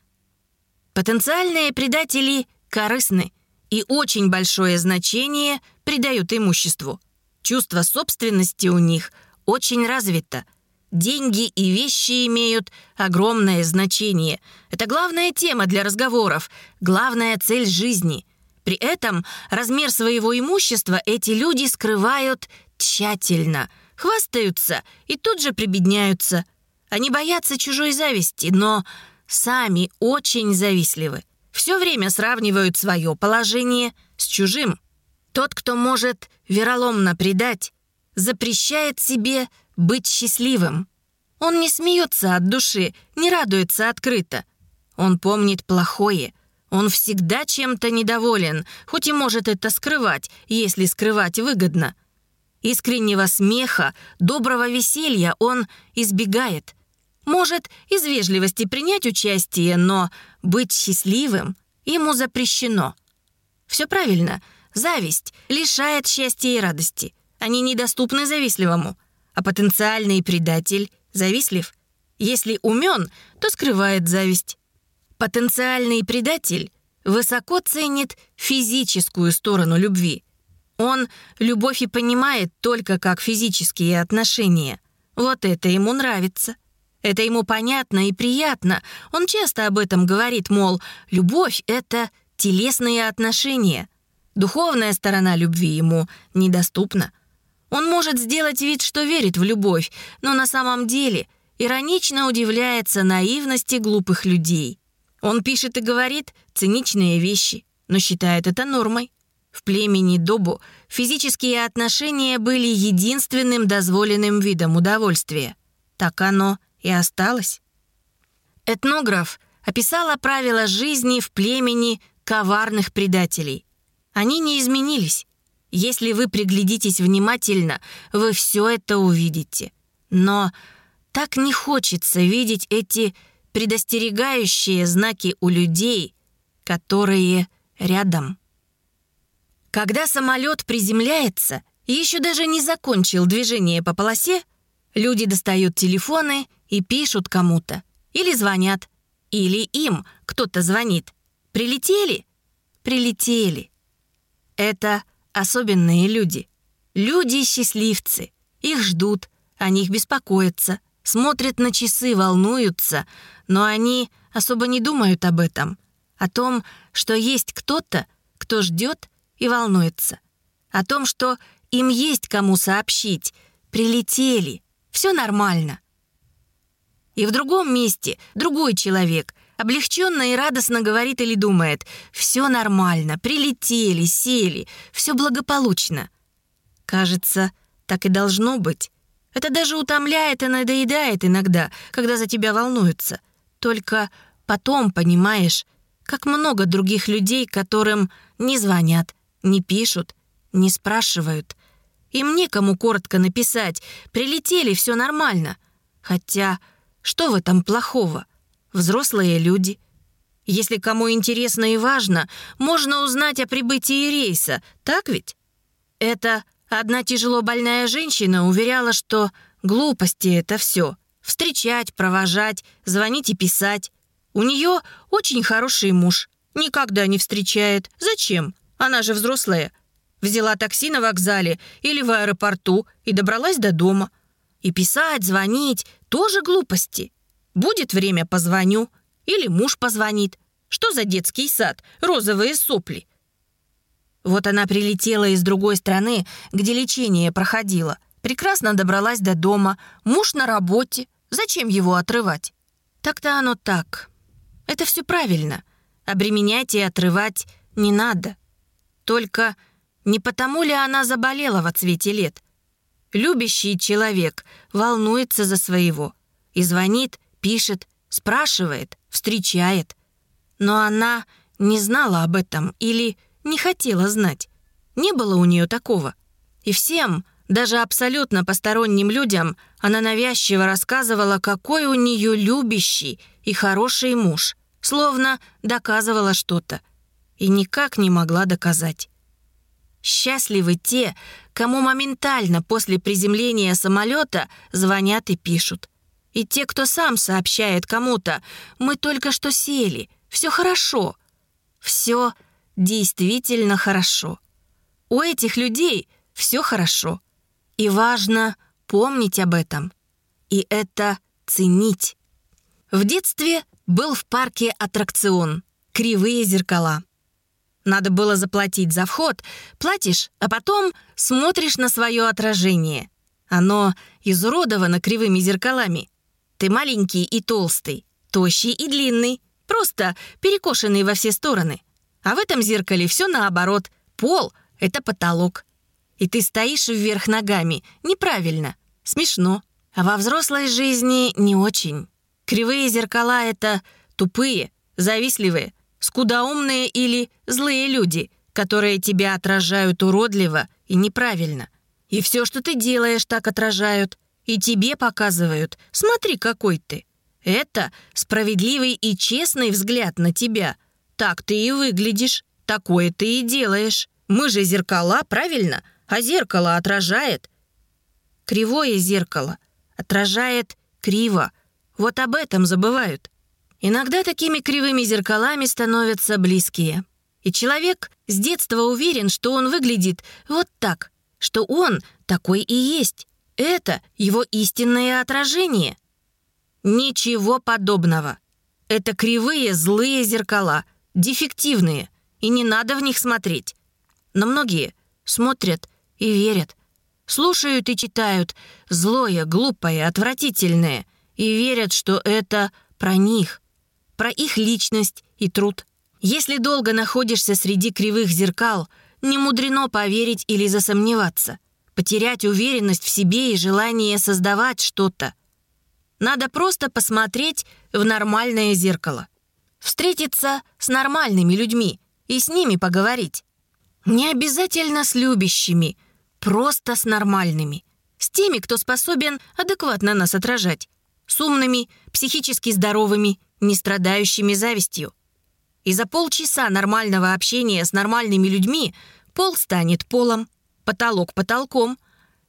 Потенциальные предатели корыстны и очень большое значение придают имуществу. Чувство собственности у них очень развито. Деньги и вещи имеют огромное значение. Это главная тема для разговоров, главная цель жизни. При этом размер своего имущества эти люди скрывают тщательно, хвастаются и тут же прибедняются. Они боятся чужой зависти, но сами очень завистливы. Все время сравнивают свое положение с чужим. Тот, кто может вероломно предать, запрещает себе быть счастливым. Он не смеется от души, не радуется открыто. Он помнит плохое. Он всегда чем-то недоволен, хоть и может это скрывать, если скрывать выгодно. Искреннего смеха, доброго веселья он избегает. Может из вежливости принять участие, но быть счастливым ему запрещено. Все правильно, зависть лишает счастья и радости. Они недоступны завистливому. А потенциальный предатель завистлив. Если умен, то скрывает зависть. Потенциальный предатель высоко ценит физическую сторону любви – он любовь и понимает только как физические отношения. Вот это ему нравится. Это ему понятно и приятно. Он часто об этом говорит, мол, любовь — это телесные отношения. Духовная сторона любви ему недоступна. Он может сделать вид, что верит в любовь, но на самом деле иронично удивляется наивности глупых людей. Он пишет и говорит циничные вещи, но считает это нормой. В племени Добу физические отношения были единственным дозволенным видом удовольствия. Так оно и осталось. Этнограф описала правила жизни в племени коварных предателей. Они не изменились. Если вы приглядитесь внимательно, вы все это увидите. Но так не хочется видеть эти предостерегающие знаки у людей, которые рядом. Когда самолет приземляется еще даже не закончил движение по полосе, люди достают телефоны и пишут кому-то. Или звонят. Или им кто-то звонит. Прилетели? Прилетели. Это особенные люди. Люди-счастливцы. Их ждут, о них беспокоятся, смотрят на часы, волнуются, но они особо не думают об этом. О том, что есть кто-то, кто ждет и волнуется. О том, что им есть кому сообщить. Прилетели. Все нормально. И в другом месте другой человек облегченно и радостно говорит или думает «Все нормально, прилетели, сели, все благополучно». Кажется, так и должно быть. Это даже утомляет и надоедает иногда, когда за тебя волнуются. Только потом понимаешь, как много других людей, которым не звонят, не пишут, не спрашивают. Им некому коротко написать. Прилетели, все нормально. Хотя, что в этом плохого? Взрослые люди. Если кому интересно и важно, можно узнать о прибытии рейса, так ведь? Это одна тяжело больная женщина уверяла, что глупости это все. Встречать, провожать, звонить и писать. У нее очень хороший муж. Никогда не встречает. Зачем? Она же взрослая. Взяла такси на вокзале или в аэропорту и добралась до дома. И писать, звонить — тоже глупости. Будет время — позвоню. Или муж позвонит. Что за детский сад? Розовые сопли. Вот она прилетела из другой страны, где лечение проходило. Прекрасно добралась до дома. Муж на работе. Зачем его отрывать? Так-то оно так. Это все правильно. Обременять и отрывать не надо. Только не потому ли она заболела в цвете лет? Любящий человек волнуется за своего. И звонит, пишет, спрашивает, встречает. Но она не знала об этом или не хотела знать. Не было у нее такого. И всем, даже абсолютно посторонним людям, она навязчиво рассказывала, какой у нее любящий и хороший муж. Словно доказывала что-то и никак не могла доказать. Счастливы те, кому моментально после приземления самолета звонят и пишут. И те, кто сам сообщает кому-то, мы только что сели, все хорошо. Все действительно хорошо. У этих людей все хорошо. И важно помнить об этом. И это ценить. В детстве был в парке аттракцион «Кривые зеркала». Надо было заплатить за вход, платишь, а потом смотришь на свое отражение. Оно изуродовано кривыми зеркалами. Ты маленький и толстый, тощий и длинный, просто перекошенный во все стороны. А в этом зеркале все наоборот. Пол — это потолок. И ты стоишь вверх ногами. Неправильно. Смешно. А во взрослой жизни не очень. Кривые зеркала — это тупые, завистливые, скудоумные или злые люди, которые тебя отражают уродливо и неправильно. И все, что ты делаешь, так отражают. И тебе показывают. Смотри, какой ты. Это справедливый и честный взгляд на тебя. Так ты и выглядишь. Такое ты и делаешь. Мы же зеркала, правильно? А зеркало отражает. Кривое зеркало отражает криво. Вот об этом забывают. Иногда такими кривыми зеркалами становятся близкие. И человек с детства уверен, что он выглядит вот так, что он такой и есть. Это его истинное отражение. Ничего подобного. Это кривые злые зеркала, дефективные, и не надо в них смотреть. Но многие смотрят и верят. Слушают и читают злое, глупое, отвратительное и верят, что это про них про их личность и труд. Если долго находишься среди кривых зеркал, не мудрено поверить или засомневаться, потерять уверенность в себе и желание создавать что-то. Надо просто посмотреть в нормальное зеркало. Встретиться с нормальными людьми и с ними поговорить. Не обязательно с любящими, просто с нормальными. С теми, кто способен адекватно нас отражать. С умными, психически здоровыми не страдающими завистью. И за полчаса нормального общения с нормальными людьми пол станет полом, потолок потолком.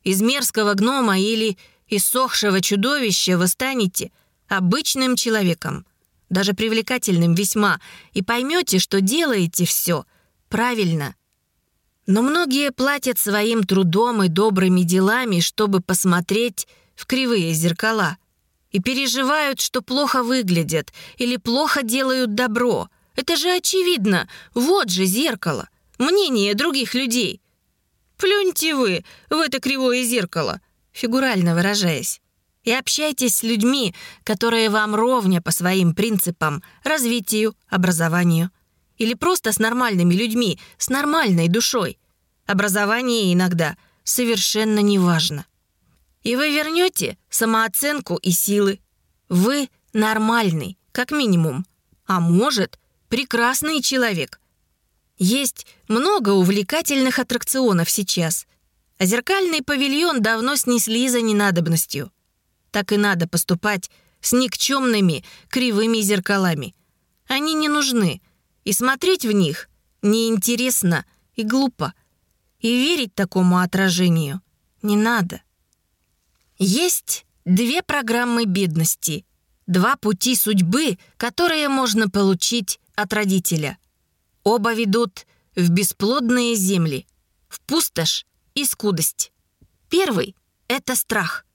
Из мерзкого гнома или иссохшего чудовища вы станете обычным человеком, даже привлекательным весьма, и поймете, что делаете все правильно. Но многие платят своим трудом и добрыми делами, чтобы посмотреть в кривые зеркала – и переживают, что плохо выглядят или плохо делают добро. Это же очевидно. Вот же зеркало. Мнение других людей. Плюньте вы в это кривое зеркало, фигурально выражаясь. И общайтесь с людьми, которые вам ровня по своим принципам, развитию, образованию. Или просто с нормальными людьми, с нормальной душой. Образование иногда совершенно не важно. И вы вернете самооценку и силы. Вы нормальный, как минимум. А может, прекрасный человек. Есть много увлекательных аттракционов сейчас. А зеркальный павильон давно снесли за ненадобностью. Так и надо поступать с никчемными кривыми зеркалами. Они не нужны, и смотреть в них неинтересно и глупо. И верить такому отражению не надо. Есть две программы бедности, два пути судьбы, которые можно получить от родителя. Оба ведут в бесплодные земли, в пустошь и скудость. Первый — это страх.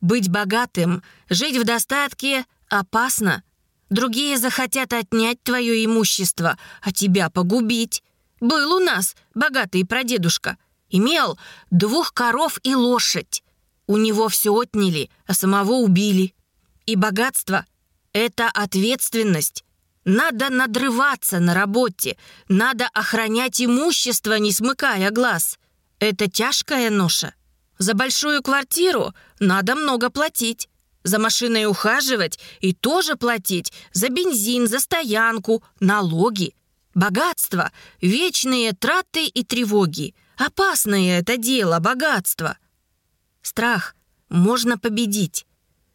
Быть богатым, жить в достатке опасно. Другие захотят отнять твое имущество, а тебя погубить. Был у нас богатый прадедушка. Имел двух коров и лошадь. У него все отняли, а самого убили. И богатство — это ответственность. Надо надрываться на работе, надо охранять имущество, не смыкая глаз. Это тяжкая ноша. За большую квартиру надо много платить. За машиной ухаживать и тоже платить. За бензин, за стоянку, налоги. Богатство — вечные траты и тревоги. Опасное это дело, богатство. Страх можно победить.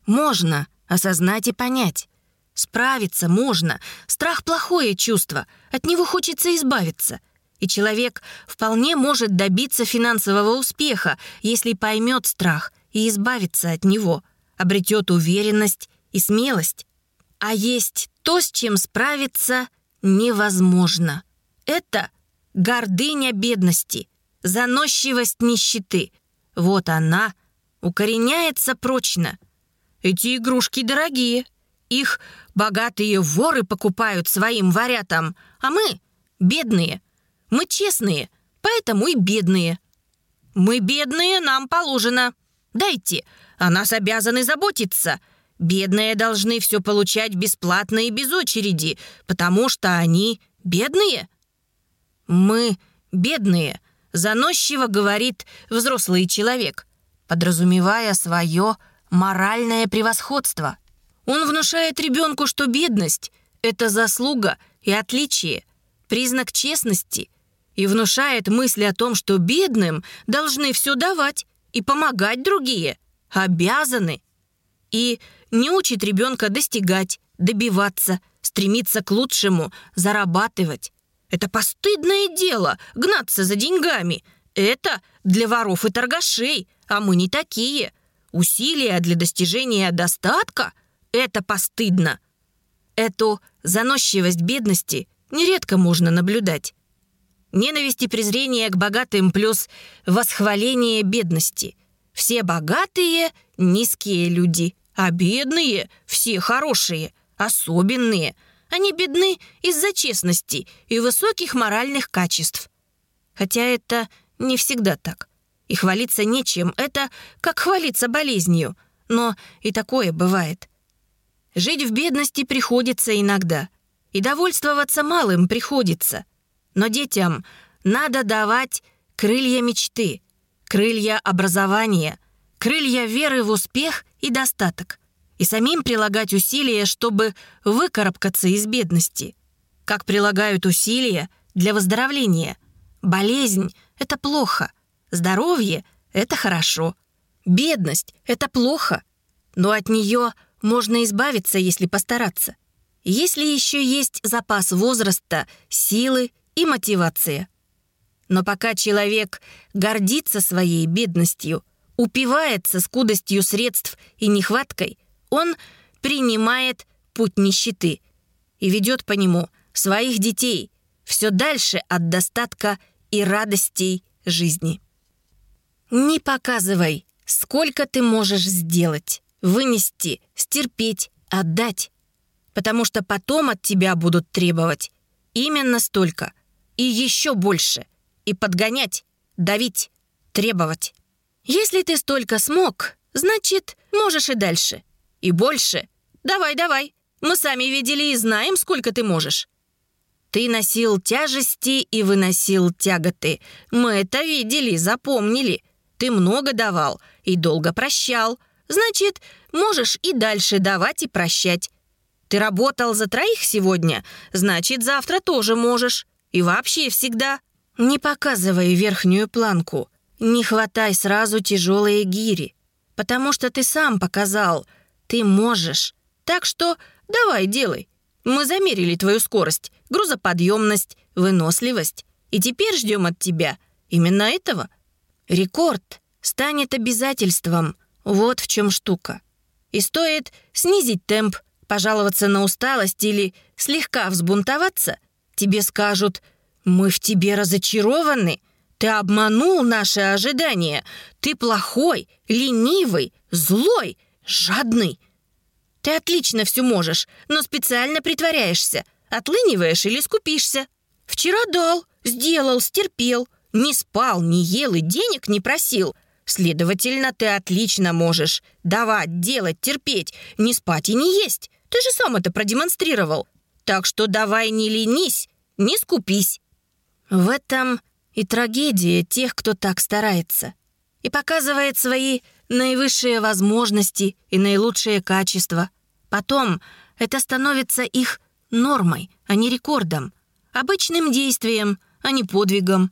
Можно осознать и понять. Справиться можно. Страх — плохое чувство. От него хочется избавиться. И человек вполне может добиться финансового успеха, если поймет страх и избавится от него, обретет уверенность и смелость. А есть то, с чем справиться невозможно. Это гордыня бедности, заносчивость нищеты. Вот она укореняется прочно. Эти игрушки дорогие. Их богатые воры покупают своим варятам, а мы бедные. Мы честные, поэтому и бедные. Мы бедные, нам положено. Дайте, о нас обязаны заботиться. Бедные должны все получать бесплатно и без очереди, потому что они бедные. Мы бедные, заносчиво говорит взрослый человек, подразумевая свое моральное превосходство. Он внушает ребенку, что бедность — это заслуга и отличие, признак честности, и внушает мысли о том, что бедным должны все давать и помогать другие, обязаны. И не учит ребенка достигать, добиваться, стремиться к лучшему, зарабатывать. Это постыдное дело — гнаться за деньгами. Это для воров и торгашей, а мы не такие. Усилия для достижения достатка — это постыдно. Эту заносчивость бедности нередко можно наблюдать. Ненависть и презрение к богатым плюс восхваление бедности. Все богатые — низкие люди, а бедные — все хорошие, особенные. Они бедны из-за честности и высоких моральных качеств. Хотя это не всегда так. И хвалиться нечем, это как хвалиться болезнью. Но и такое бывает. Жить в бедности приходится иногда. И довольствоваться малым приходится — но детям надо давать крылья мечты, крылья образования, крылья веры в успех и достаток. И самим прилагать усилия, чтобы выкарабкаться из бедности. Как прилагают усилия для выздоровления. Болезнь — это плохо. Здоровье — это хорошо. Бедность — это плохо. Но от нее можно избавиться, если постараться. Если еще есть запас возраста, силы и мотивация. Но пока человек гордится своей бедностью, упивается скудостью средств и нехваткой, он принимает путь нищеты и ведет по нему своих детей все дальше от достатка и радостей жизни. Не показывай, сколько ты можешь сделать, вынести, стерпеть, отдать, потому что потом от тебя будут требовать именно столько, и еще больше. И подгонять, давить, требовать. Если ты столько смог, значит, можешь и дальше. И больше. Давай, давай. Мы сами видели и знаем, сколько ты можешь. Ты носил тяжести и выносил тяготы. Мы это видели, запомнили. Ты много давал и долго прощал. Значит, можешь и дальше давать и прощать. Ты работал за троих сегодня, значит, завтра тоже можешь. И вообще всегда не показывай верхнюю планку. Не хватай сразу тяжелые гири. Потому что ты сам показал. Ты можешь. Так что давай, делай. Мы замерили твою скорость, грузоподъемность, выносливость. И теперь ждем от тебя именно этого. Рекорд станет обязательством. Вот в чем штука. И стоит снизить темп, пожаловаться на усталость или слегка взбунтоваться — Тебе скажут, мы в тебе разочарованы. Ты обманул наши ожидания. Ты плохой, ленивый, злой, жадный. Ты отлично все можешь, но специально притворяешься. Отлыниваешь или скупишься. Вчера дал, сделал, стерпел. Не спал, не ел и денег не просил. Следовательно, ты отлично можешь давать, делать, терпеть, не спать и не есть. Ты же сам это продемонстрировал. Так что давай не ленись, не скупись. В этом и трагедия тех, кто так старается. И показывает свои наивысшие возможности и наилучшие качества. Потом это становится их нормой, а не рекордом. Обычным действием, а не подвигом.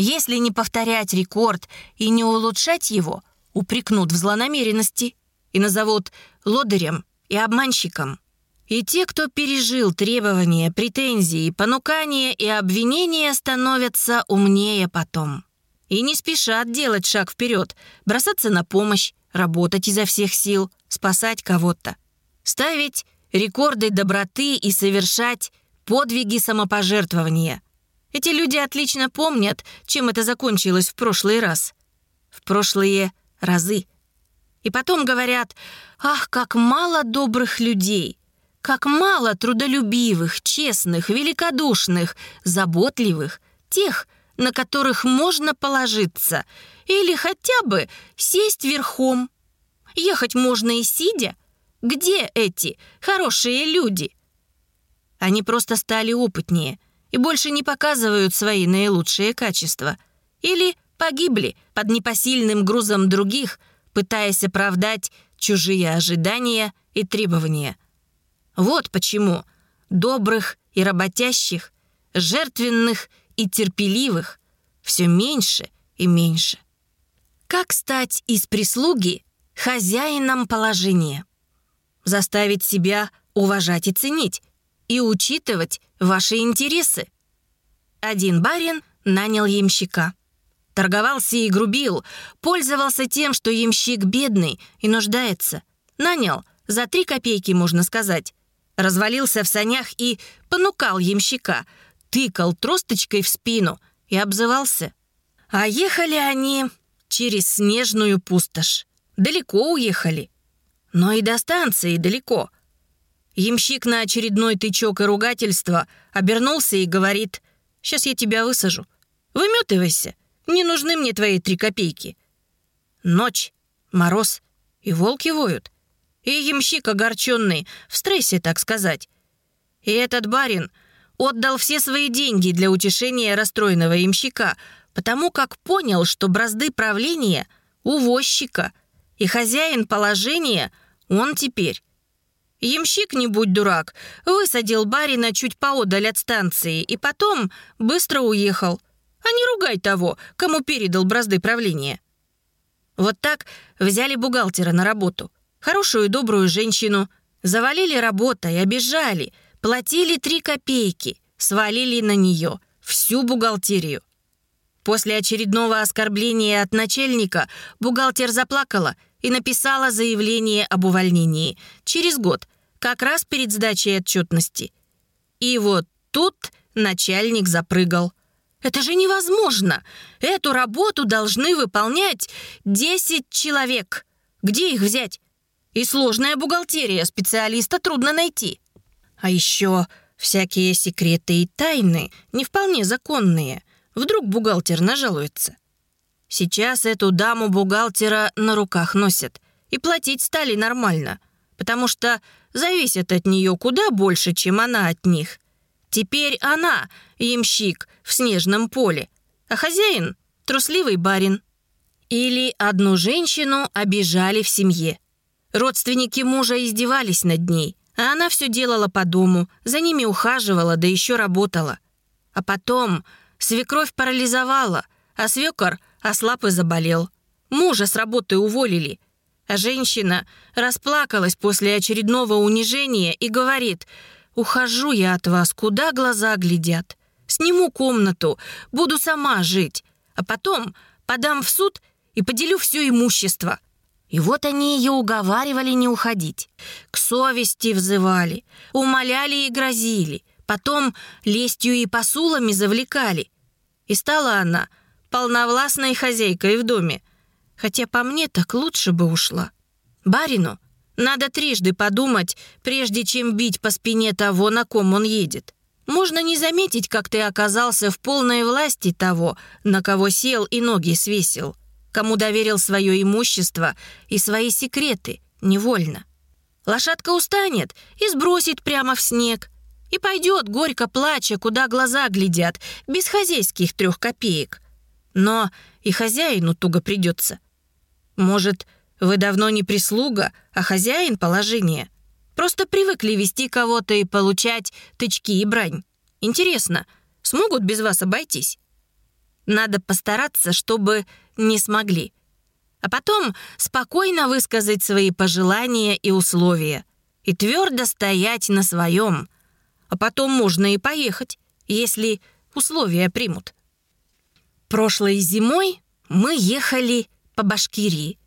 Если не повторять рекорд и не улучшать его, упрекнут в злонамеренности и назовут лодырем и обманщиком. И те, кто пережил требования, претензии, понукания и обвинения, становятся умнее потом. И не спешат делать шаг вперед, бросаться на помощь, работать изо всех сил, спасать кого-то. Ставить рекорды доброты и совершать подвиги самопожертвования. Эти люди отлично помнят, чем это закончилось в прошлый раз. В прошлые разы. И потом говорят, ах, как мало добрых людей, как мало трудолюбивых, честных, великодушных, заботливых, тех, на которых можно положиться, или хотя бы сесть верхом. Ехать можно и сидя. Где эти хорошие люди? Они просто стали опытнее и больше не показывают свои наилучшие качества. Или погибли под непосильным грузом других, пытаясь оправдать чужие ожидания и требования. Вот почему добрых и работящих, жертвенных и терпеливых все меньше и меньше. Как стать из прислуги хозяином положения? Заставить себя уважать и ценить, и учитывать ваши интересы. Один барин нанял ямщика. Торговался и грубил, пользовался тем, что ямщик бедный и нуждается. Нанял, за три копейки, можно сказать. Развалился в санях и понукал ямщика, тыкал тросточкой в спину и обзывался. А ехали они через снежную пустошь. Далеко уехали. Но и до станции далеко — Ямщик на очередной тычок и ругательство обернулся и говорит, «Сейчас я тебя высажу. Выметывайся, не нужны мне твои три копейки». Ночь, мороз и волки воют. И ямщик огорченный, в стрессе, так сказать. И этот барин отдал все свои деньги для утешения расстроенного ямщика, потому как понял, что бразды правления у возчика, и хозяин положения он теперь Ямщик, не будь дурак, высадил барина чуть поодаль от станции и потом быстро уехал. А не ругай того, кому передал бразды правления. Вот так взяли бухгалтера на работу. Хорошую добрую женщину. Завалили работой, обижали, платили три копейки, свалили на нее всю бухгалтерию. После очередного оскорбления от начальника бухгалтер заплакала и написала заявление об увольнении через год, как раз перед сдачей отчетности. И вот тут начальник запрыгал. «Это же невозможно! Эту работу должны выполнять 10 человек. Где их взять? И сложная бухгалтерия, специалиста трудно найти. А еще всякие секреты и тайны, не вполне законные. Вдруг бухгалтер нажалуется. Сейчас эту даму-бухгалтера на руках носят. И платить стали нормально, потому что зависят от нее куда больше, чем она от них. Теперь она — ямщик в снежном поле, а хозяин — трусливый барин. Или одну женщину обижали в семье. Родственники мужа издевались над ней, а она все делала по дому, за ними ухаживала, да еще работала. А потом свекровь парализовала, а свекор ослаб и заболел. Мужа с работы уволили. А женщина расплакалась после очередного унижения и говорит, «Ухожу я от вас, куда глаза глядят. Сниму комнату, буду сама жить, а потом подам в суд и поделю все имущество». И вот они ее уговаривали не уходить. К совести взывали, умоляли и грозили. Потом лестью и посулами завлекали. И стала она полновластной хозяйкой в доме. Хотя по мне так лучше бы ушла. Барину надо трижды подумать, прежде чем бить по спине того, на ком он едет. Можно не заметить, как ты оказался в полной власти того, на кого сел и ноги свесил, кому доверил свое имущество и свои секреты невольно. Лошадка устанет и сбросит прямо в снег. И пойдет, горько плача, куда глаза глядят, без хозяйских трех копеек. Но и хозяину туго придется. Может, вы давно не прислуга, а хозяин положения. Просто привыкли вести кого-то и получать тычки и брань. Интересно, смогут без вас обойтись? Надо постараться, чтобы не смогли. А потом спокойно высказать свои пожелания и условия. и твердо стоять на своем. А потом можно и поехать, если условия примут. Прошлой зимой мы ехали по Башкирии.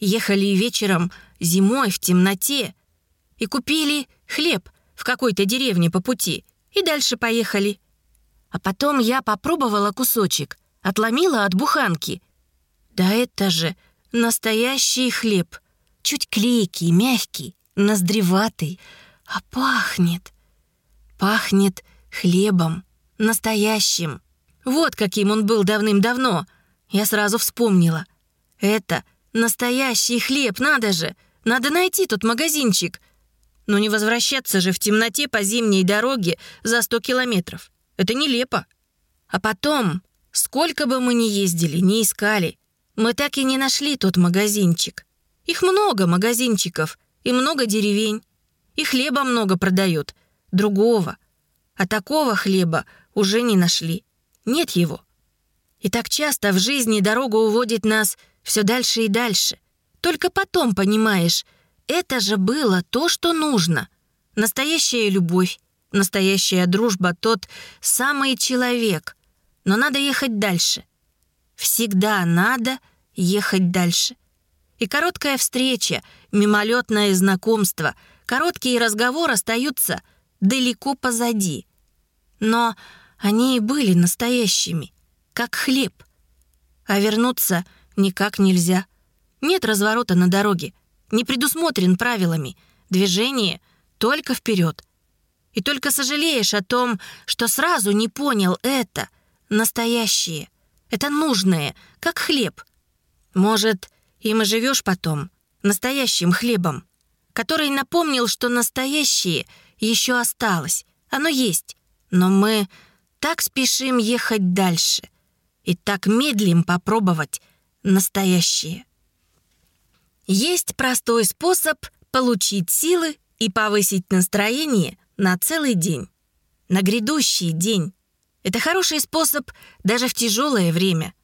Ехали вечером зимой в темноте и купили хлеб в какой-то деревне по пути и дальше поехали. А потом я попробовала кусочек, отломила от буханки. Да это же настоящий хлеб, чуть клейкий, мягкий, ноздреватый, а пахнет, пахнет хлебом, настоящим. Вот каким он был давным-давно. Я сразу вспомнила. Это настоящий хлеб, надо же. Надо найти тот магазинчик. Но не возвращаться же в темноте по зимней дороге за сто километров. Это нелепо. А потом, сколько бы мы ни ездили, не искали, мы так и не нашли тот магазинчик. Их много магазинчиков и много деревень. И хлеба много продают. Другого. А такого хлеба уже не нашли. Нет его. И так часто в жизни дорога уводит нас все дальше и дальше. Только потом понимаешь, это же было то, что нужно. Настоящая любовь, настоящая дружба, тот самый человек. Но надо ехать дальше. Всегда надо ехать дальше. И короткая встреча, мимолетное знакомство, короткие разговоры остаются далеко позади. Но они и были настоящими, как хлеб. А вернуться никак нельзя. Нет разворота на дороге, не предусмотрен правилами. Движение только вперед. И только сожалеешь о том, что сразу не понял это настоящее. Это нужное, как хлеб. Может, им и живешь потом, настоящим хлебом, который напомнил, что настоящее еще осталось. Оно есть, но мы так спешим ехать дальше и так медлим попробовать настоящее. Есть простой способ получить силы и повысить настроение на целый день, на грядущий день. Это хороший способ даже в тяжелое время.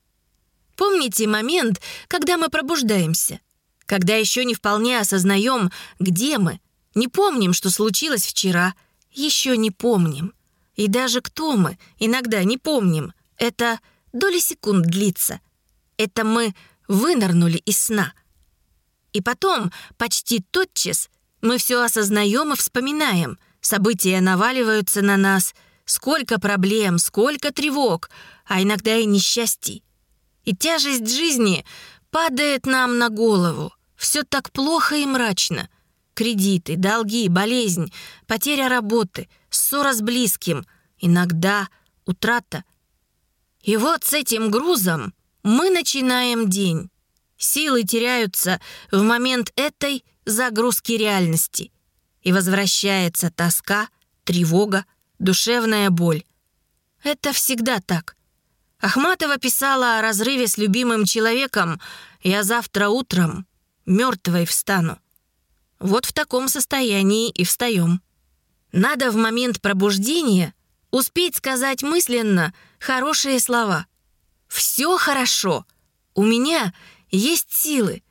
Помните момент, когда мы пробуждаемся, когда еще не вполне осознаем, где мы, не помним, что случилось вчера, еще не помним. И даже кто мы, иногда не помним. Это доли секунд длится. Это мы вынырнули из сна. И потом, почти тотчас, мы все осознаем и вспоминаем. События наваливаются на нас. Сколько проблем, сколько тревог, а иногда и несчастий. И тяжесть жизни падает нам на голову. Все так плохо и мрачно. Кредиты, долги, болезнь, потеря работы, ссора с близким, иногда утрата. И вот с этим грузом мы начинаем день. Силы теряются в момент этой загрузки реальности. И возвращается тоска, тревога, душевная боль. Это всегда так. Ахматова писала о разрыве с любимым человеком «Я завтра утром мертвой встану». Вот в таком состоянии и встаем. Надо в момент пробуждения успеть сказать мысленно хорошие слова. «Все хорошо. У меня есть силы».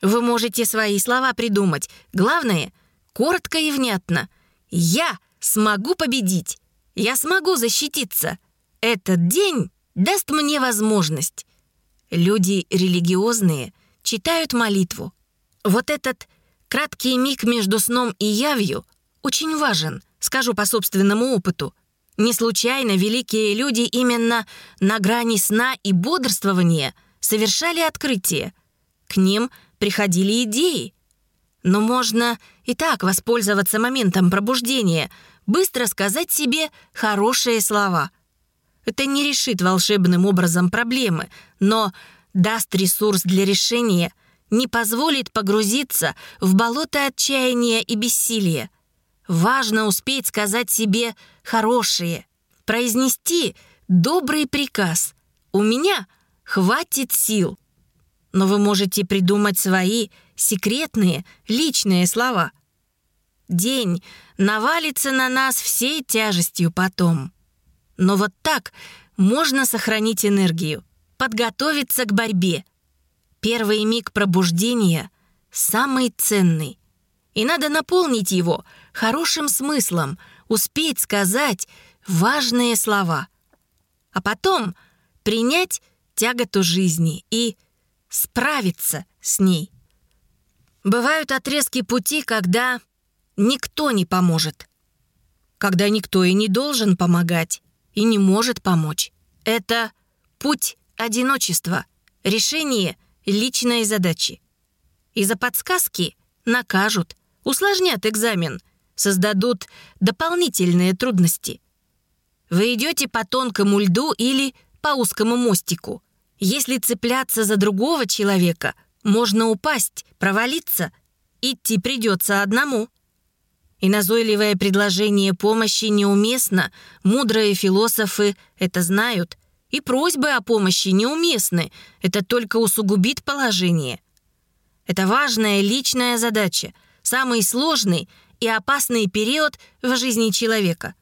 Вы можете свои слова придумать. Главное — коротко и внятно. «Я смогу победить. Я смогу защититься. Этот день даст мне возможность». Люди религиозные читают молитву. Вот этот Краткий миг между сном и явью очень важен, скажу по собственному опыту. Не случайно великие люди именно на грани сна и бодрствования совершали открытие. К ним приходили идеи. Но можно и так воспользоваться моментом пробуждения, быстро сказать себе хорошие слова. Это не решит волшебным образом проблемы, но даст ресурс для решения – не позволит погрузиться в болото отчаяния и бессилия. Важно успеть сказать себе «хорошее», произнести добрый приказ. «У меня хватит сил». Но вы можете придумать свои секретные, личные слова. День навалится на нас всей тяжестью потом. Но вот так можно сохранить энергию, подготовиться к борьбе – Первый миг пробуждения самый ценный. И надо наполнить его хорошим смыслом, успеть сказать важные слова. А потом принять тяготу жизни и справиться с ней. Бывают отрезки пути, когда никто не поможет. Когда никто и не должен помогать, и не может помочь. Это путь одиночества, решение личной задачи. И за подсказки накажут, усложнят экзамен, создадут дополнительные трудности. Вы идете по тонкому льду или по узкому мостику. Если цепляться за другого человека, можно упасть, провалиться. Идти придется одному. И назойливое предложение помощи неуместно, мудрые философы это знают. И просьбы о помощи неуместны, это только усугубит положение. Это важная личная задача, самый сложный и опасный период в жизни человека.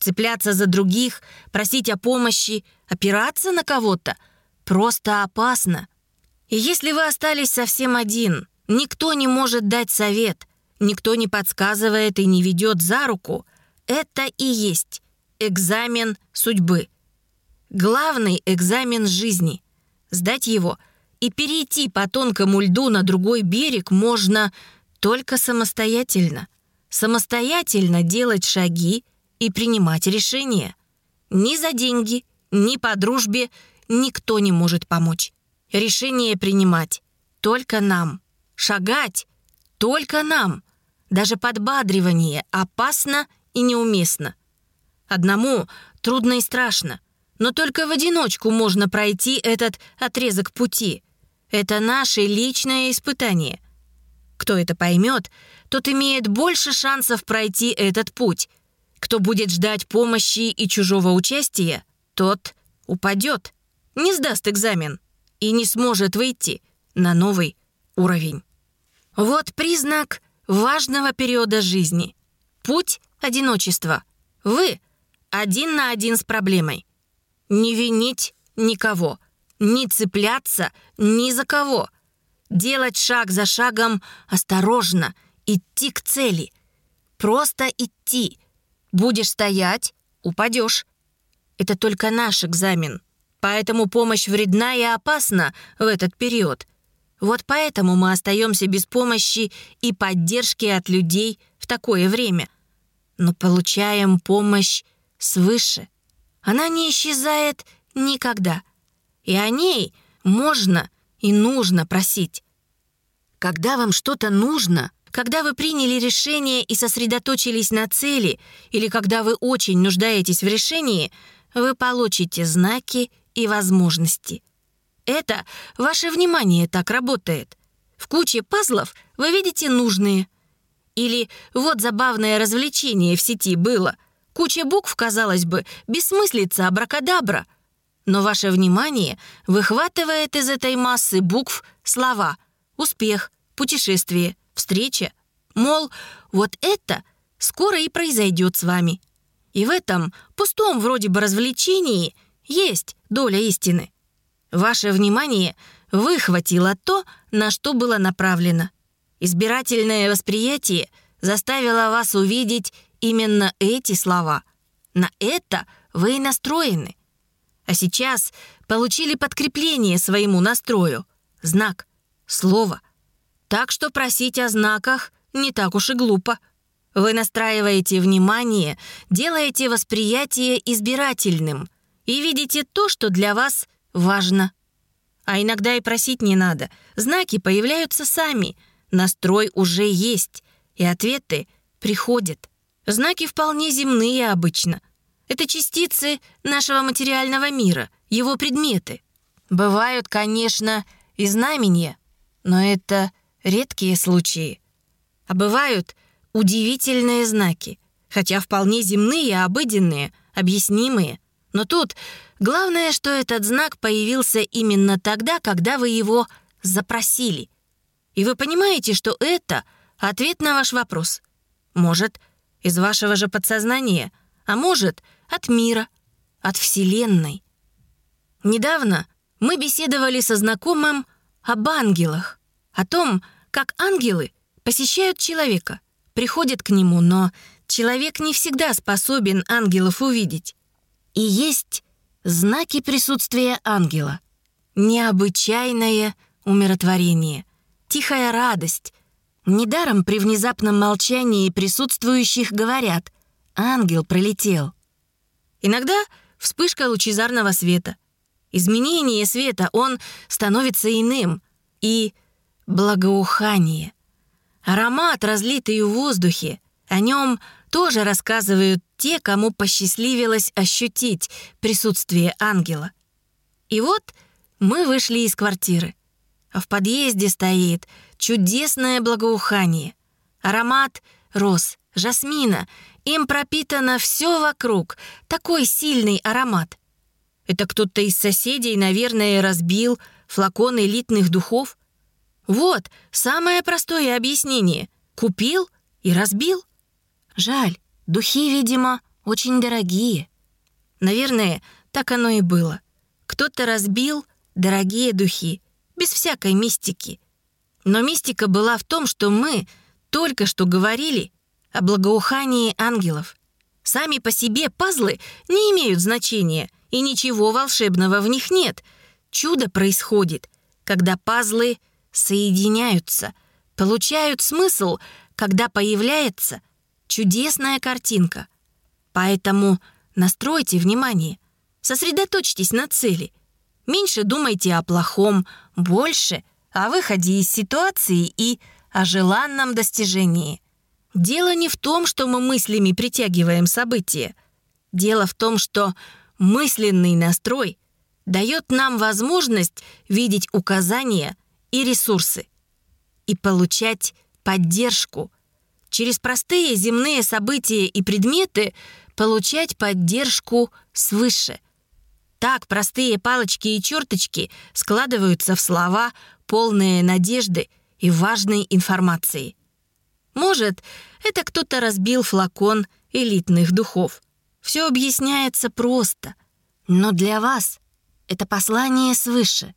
Цепляться за других, просить о помощи, опираться на кого-то просто опасно. И если вы остались совсем один, никто не может дать совет, никто не подсказывает и не ведет за руку, это и есть экзамен судьбы. Главный экзамен жизни. Сдать его и перейти по тонкому льду на другой берег можно только самостоятельно. Самостоятельно делать шаги и принимать решения. Ни за деньги, ни по дружбе никто не может помочь. Решение принимать только нам. Шагать только нам. Даже подбадривание опасно и неуместно. Одному трудно и страшно, но только в одиночку можно пройти этот отрезок пути. Это наше личное испытание. Кто это поймет, тот имеет больше шансов пройти этот путь. Кто будет ждать помощи и чужого участия, тот упадет, не сдаст экзамен и не сможет выйти на новый уровень. Вот признак важного периода жизни. Путь одиночества. Вы один на один с проблемой. Не винить никого, не цепляться ни за кого. Делать шаг за шагом осторожно, идти к цели. Просто идти. Будешь стоять — упадешь. Это только наш экзамен. Поэтому помощь вредна и опасна в этот период — вот поэтому мы остаемся без помощи и поддержки от людей в такое время. Но получаем помощь свыше. Она не исчезает никогда. И о ней можно и нужно просить. Когда вам что-то нужно, когда вы приняли решение и сосредоточились на цели, или когда вы очень нуждаетесь в решении, вы получите знаки и возможности. Это ваше внимание так работает. В куче пазлов вы видите нужные. Или вот забавное развлечение в сети было. Куча букв, казалось бы, бессмыслица абракадабра. Но ваше внимание выхватывает из этой массы букв слова «успех», «путешествие», «встреча». Мол, вот это скоро и произойдет с вами. И в этом пустом вроде бы развлечении есть доля истины. Ваше внимание выхватило то, на что было направлено. Избирательное восприятие заставило вас увидеть именно эти слова. На это вы и настроены. А сейчас получили подкрепление своему настрою. Знак, слово. Так что просить о знаках не так уж и глупо. Вы настраиваете внимание, делаете восприятие избирательным и видите то, что для вас важно. А иногда и просить не надо. Знаки появляются сами. Настрой уже есть. И ответы приходят. Знаки вполне земные обычно. Это частицы нашего материального мира, его предметы. Бывают, конечно, и знамения, но это редкие случаи. А бывают удивительные знаки, хотя вполне земные, обыденные, объяснимые. Но тут Главное, что этот знак появился именно тогда, когда вы его запросили. И вы понимаете, что это ответ на ваш вопрос. Может, из вашего же подсознания, а может, от мира, от Вселенной. Недавно мы беседовали со знакомым об ангелах, о том, как ангелы посещают человека, приходят к нему, но человек не всегда способен ангелов увидеть. И есть знаки присутствия ангела. Необычайное умиротворение, тихая радость. Недаром при внезапном молчании присутствующих говорят «ангел пролетел». Иногда вспышка лучезарного света. Изменение света, он становится иным. И благоухание. Аромат, разлитый в воздухе, о нем тоже рассказывают те, кому посчастливилось ощутить присутствие ангела. И вот мы вышли из квартиры. А в подъезде стоит чудесное благоухание. Аромат роз, жасмина. Им пропитано все вокруг. Такой сильный аромат. Это кто-то из соседей, наверное, разбил флакон элитных духов. Вот, самое простое объяснение. Купил и разбил. Жаль, духи, видимо, очень дорогие. Наверное, так оно и было. Кто-то разбил дорогие духи, без всякой мистики. Но мистика была в том, что мы только что говорили о благоухании ангелов. Сами по себе пазлы не имеют значения, и ничего волшебного в них нет. Чудо происходит, когда пазлы соединяются, получают смысл, когда появляется чудесная картинка. Поэтому настройте внимание, сосредоточьтесь на цели. Меньше думайте о плохом, больше о выходе из ситуации и о желанном достижении. Дело не в том, что мы мыслями притягиваем события. Дело в том, что мысленный настрой дает нам возможность видеть указания и ресурсы и получать поддержку – через простые земные события и предметы получать поддержку свыше. Так простые палочки и черточки складываются в слова, полные надежды и важной информации. Может, это кто-то разбил флакон элитных духов. Все объясняется просто. Но для вас это послание свыше,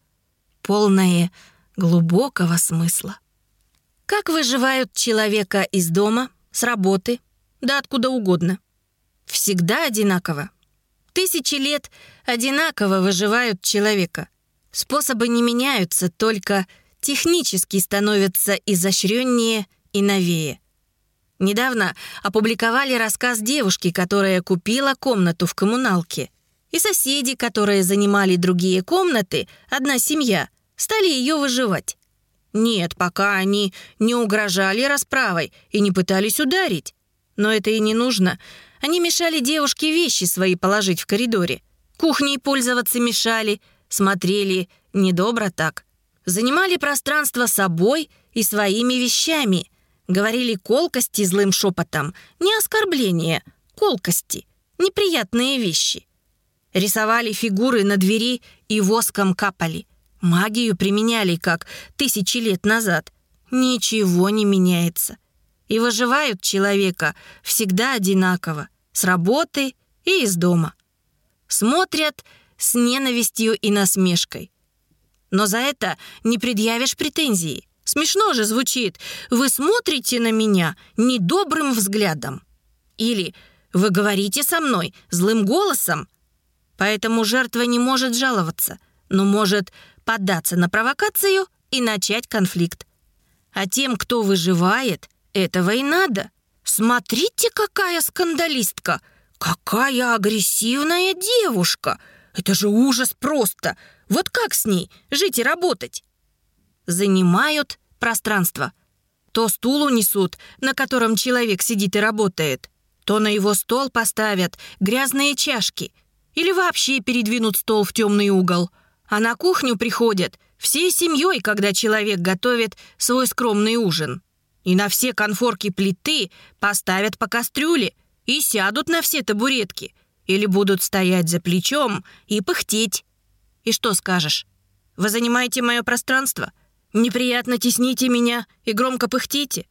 полное глубокого смысла. Как выживают человека из дома, с работы, да откуда угодно? Всегда одинаково. Тысячи лет одинаково выживают человека. Способы не меняются, только технически становятся изощреннее и новее. Недавно опубликовали рассказ девушки, которая купила комнату в коммуналке. И соседи, которые занимали другие комнаты, одна семья, стали ее выживать. Нет, пока они не угрожали расправой и не пытались ударить. Но это и не нужно. Они мешали девушке вещи свои положить в коридоре. Кухней пользоваться мешали, смотрели недобро так. Занимали пространство собой и своими вещами. Говорили колкости злым шепотом. Не оскорбления, колкости. Неприятные вещи. Рисовали фигуры на двери и воском капали. Магию применяли, как тысячи лет назад. Ничего не меняется. И выживают человека всегда одинаково. С работы и из дома. Смотрят с ненавистью и насмешкой. Но за это не предъявишь претензии. Смешно же звучит. Вы смотрите на меня недобрым взглядом. Или вы говорите со мной злым голосом. Поэтому жертва не может жаловаться, но может поддаться на провокацию и начать конфликт. А тем, кто выживает, этого и надо. Смотрите, какая скандалистка! Какая агрессивная девушка! Это же ужас просто! Вот как с ней жить и работать? Занимают пространство. То стул унесут, на котором человек сидит и работает, то на его стол поставят грязные чашки или вообще передвинут стол в темный угол – а на кухню приходят всей семьей, когда человек готовит свой скромный ужин. И на все конфорки плиты поставят по кастрюле и сядут на все табуретки. Или будут стоять за плечом и пыхтеть. И что скажешь? Вы занимаете мое пространство? Неприятно тесните меня и громко пыхтите?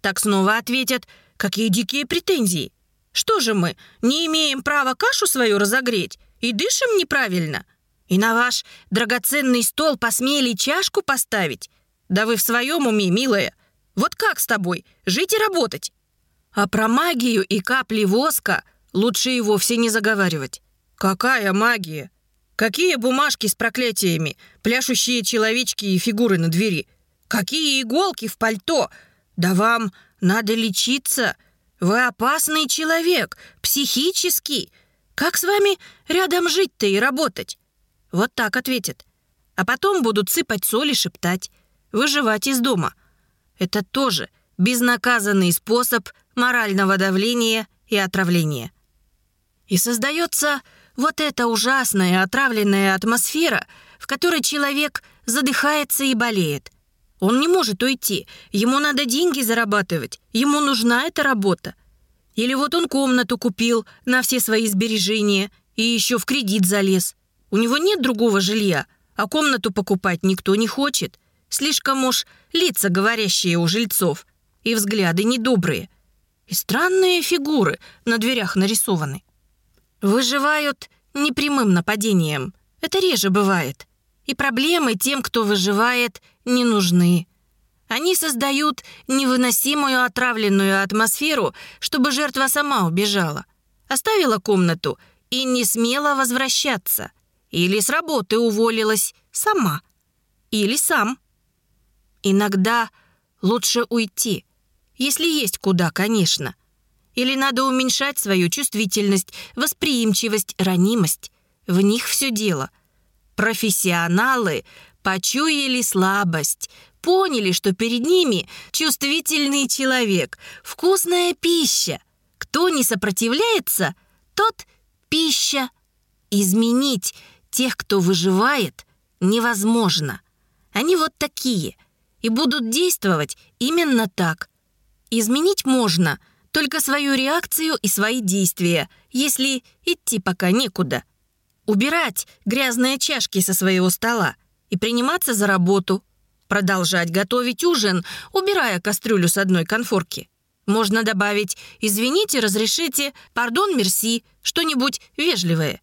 Так снова ответят, какие дикие претензии. Что же мы, не имеем права кашу свою разогреть и дышим неправильно? И на ваш драгоценный стол посмели чашку поставить? Да вы в своем уме, милая. Вот как с тобой? Жить и работать? А про магию и капли воска лучше и вовсе не заговаривать. Какая магия? Какие бумажки с проклятиями, пляшущие человечки и фигуры на двери? Какие иголки в пальто? Да вам надо лечиться. Вы опасный человек, психический. Как с вами рядом жить-то и работать? Вот так ответят. А потом будут сыпать соль и шептать. Выживать из дома. Это тоже безнаказанный способ морального давления и отравления. И создается вот эта ужасная отравленная атмосфера, в которой человек задыхается и болеет. Он не может уйти, ему надо деньги зарабатывать, ему нужна эта работа. Или вот он комнату купил на все свои сбережения и еще в кредит залез. У него нет другого жилья, а комнату покупать никто не хочет. Слишком уж лица говорящие у жильцов и взгляды недобрые. И странные фигуры на дверях нарисованы. Выживают непрямым нападением. Это реже бывает. И проблемы тем, кто выживает, не нужны. Они создают невыносимую отравленную атмосферу, чтобы жертва сама убежала. Оставила комнату и не смела возвращаться. Или с работы уволилась сама. Или сам. Иногда лучше уйти. Если есть куда, конечно. Или надо уменьшать свою чувствительность, восприимчивость, ранимость. В них все дело. Профессионалы почуяли слабость, поняли, что перед ними чувствительный человек, вкусная пища. Кто не сопротивляется, тот пища. Изменить тех, кто выживает, невозможно. Они вот такие и будут действовать именно так. Изменить можно – только свою реакцию и свои действия, если идти пока некуда. Убирать грязные чашки со своего стола и приниматься за работу. Продолжать готовить ужин, убирая кастрюлю с одной конфорки. Можно добавить «извините, разрешите», «пардон, мерси», что-нибудь вежливое.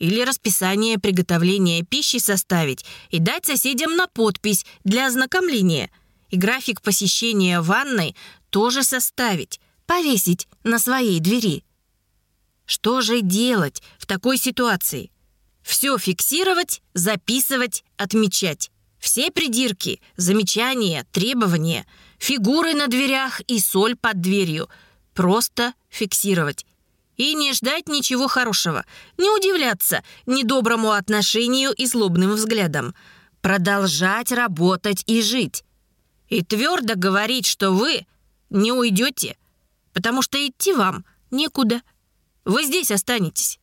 Или расписание приготовления пищи составить и дать соседям на подпись для ознакомления. И график посещения ванной тоже составить повесить на своей двери. Что же делать в такой ситуации? Все фиксировать, записывать, отмечать. Все придирки, замечания, требования, фигуры на дверях и соль под дверью. Просто фиксировать. И не ждать ничего хорошего. Не удивляться недоброму отношению и злобным взглядам. Продолжать работать и жить. И твердо говорить, что вы не уйдете, потому что идти вам некуда. Вы здесь останетесь.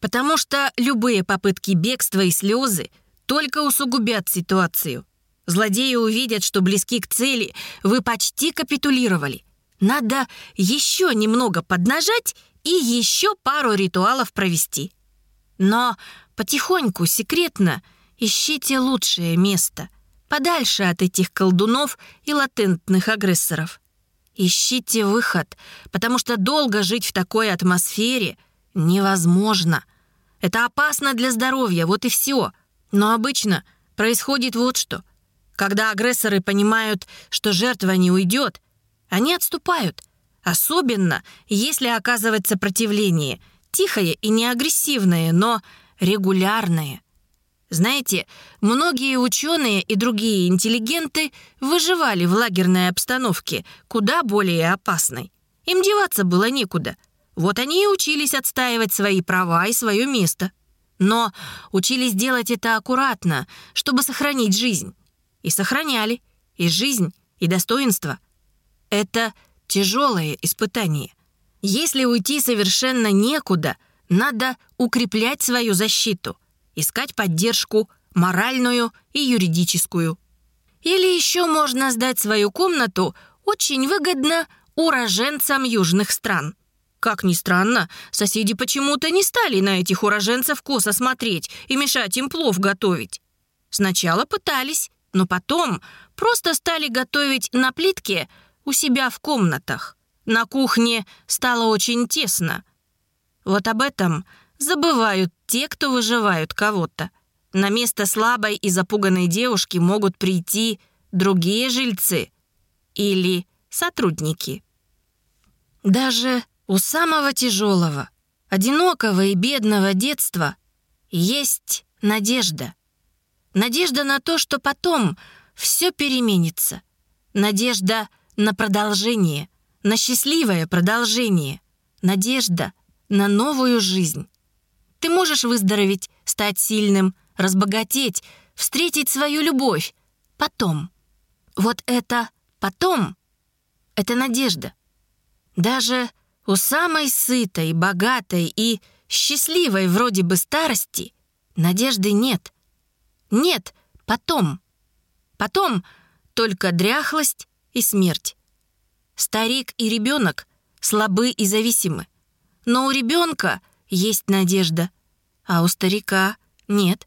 Потому что любые попытки бегства и слезы только усугубят ситуацию. Злодеи увидят, что близки к цели, вы почти капитулировали. Надо еще немного поднажать и еще пару ритуалов провести. Но потихоньку, секретно, ищите лучшее место, подальше от этих колдунов и латентных агрессоров. Ищите выход, потому что долго жить в такой атмосфере невозможно. Это опасно для здоровья, вот и все. Но обычно происходит вот что. Когда агрессоры понимают, что жертва не уйдет, они отступают. Особенно, если оказывать сопротивление. Тихое и не агрессивное, но регулярное – знаете, многие ученые и другие интеллигенты выживали в лагерной обстановке, куда более опасной. Им деваться было некуда. Вот они и учились отстаивать свои права и свое место. Но учились делать это аккуратно, чтобы сохранить жизнь. И сохраняли. И жизнь, и достоинство. Это тяжелое испытание. Если уйти совершенно некуда, надо укреплять свою защиту – искать поддержку моральную и юридическую. Или еще можно сдать свою комнату очень выгодно уроженцам южных стран. Как ни странно, соседи почему-то не стали на этих уроженцев косо смотреть и мешать им плов готовить. Сначала пытались, но потом просто стали готовить на плитке у себя в комнатах. На кухне стало очень тесно. Вот об этом забывают те, кто выживают кого-то. На место слабой и запуганной девушки могут прийти другие жильцы. или сотрудники. Даже у самого тяжелого, одинокого и бедного детства есть надежда. Надежда на то, что потом все переменится. Надежда на продолжение, на счастливое продолжение. Надежда на новую жизнь. Ты можешь выздороветь, стать сильным, разбогатеть, встретить свою любовь. Потом. Вот это потом — это надежда. Даже у самой сытой, богатой и счастливой вроде бы старости надежды нет. Нет потом. Потом только дряхлость и смерть. Старик и ребенок слабы и зависимы. Но у ребенка есть надежда, а у старика нет.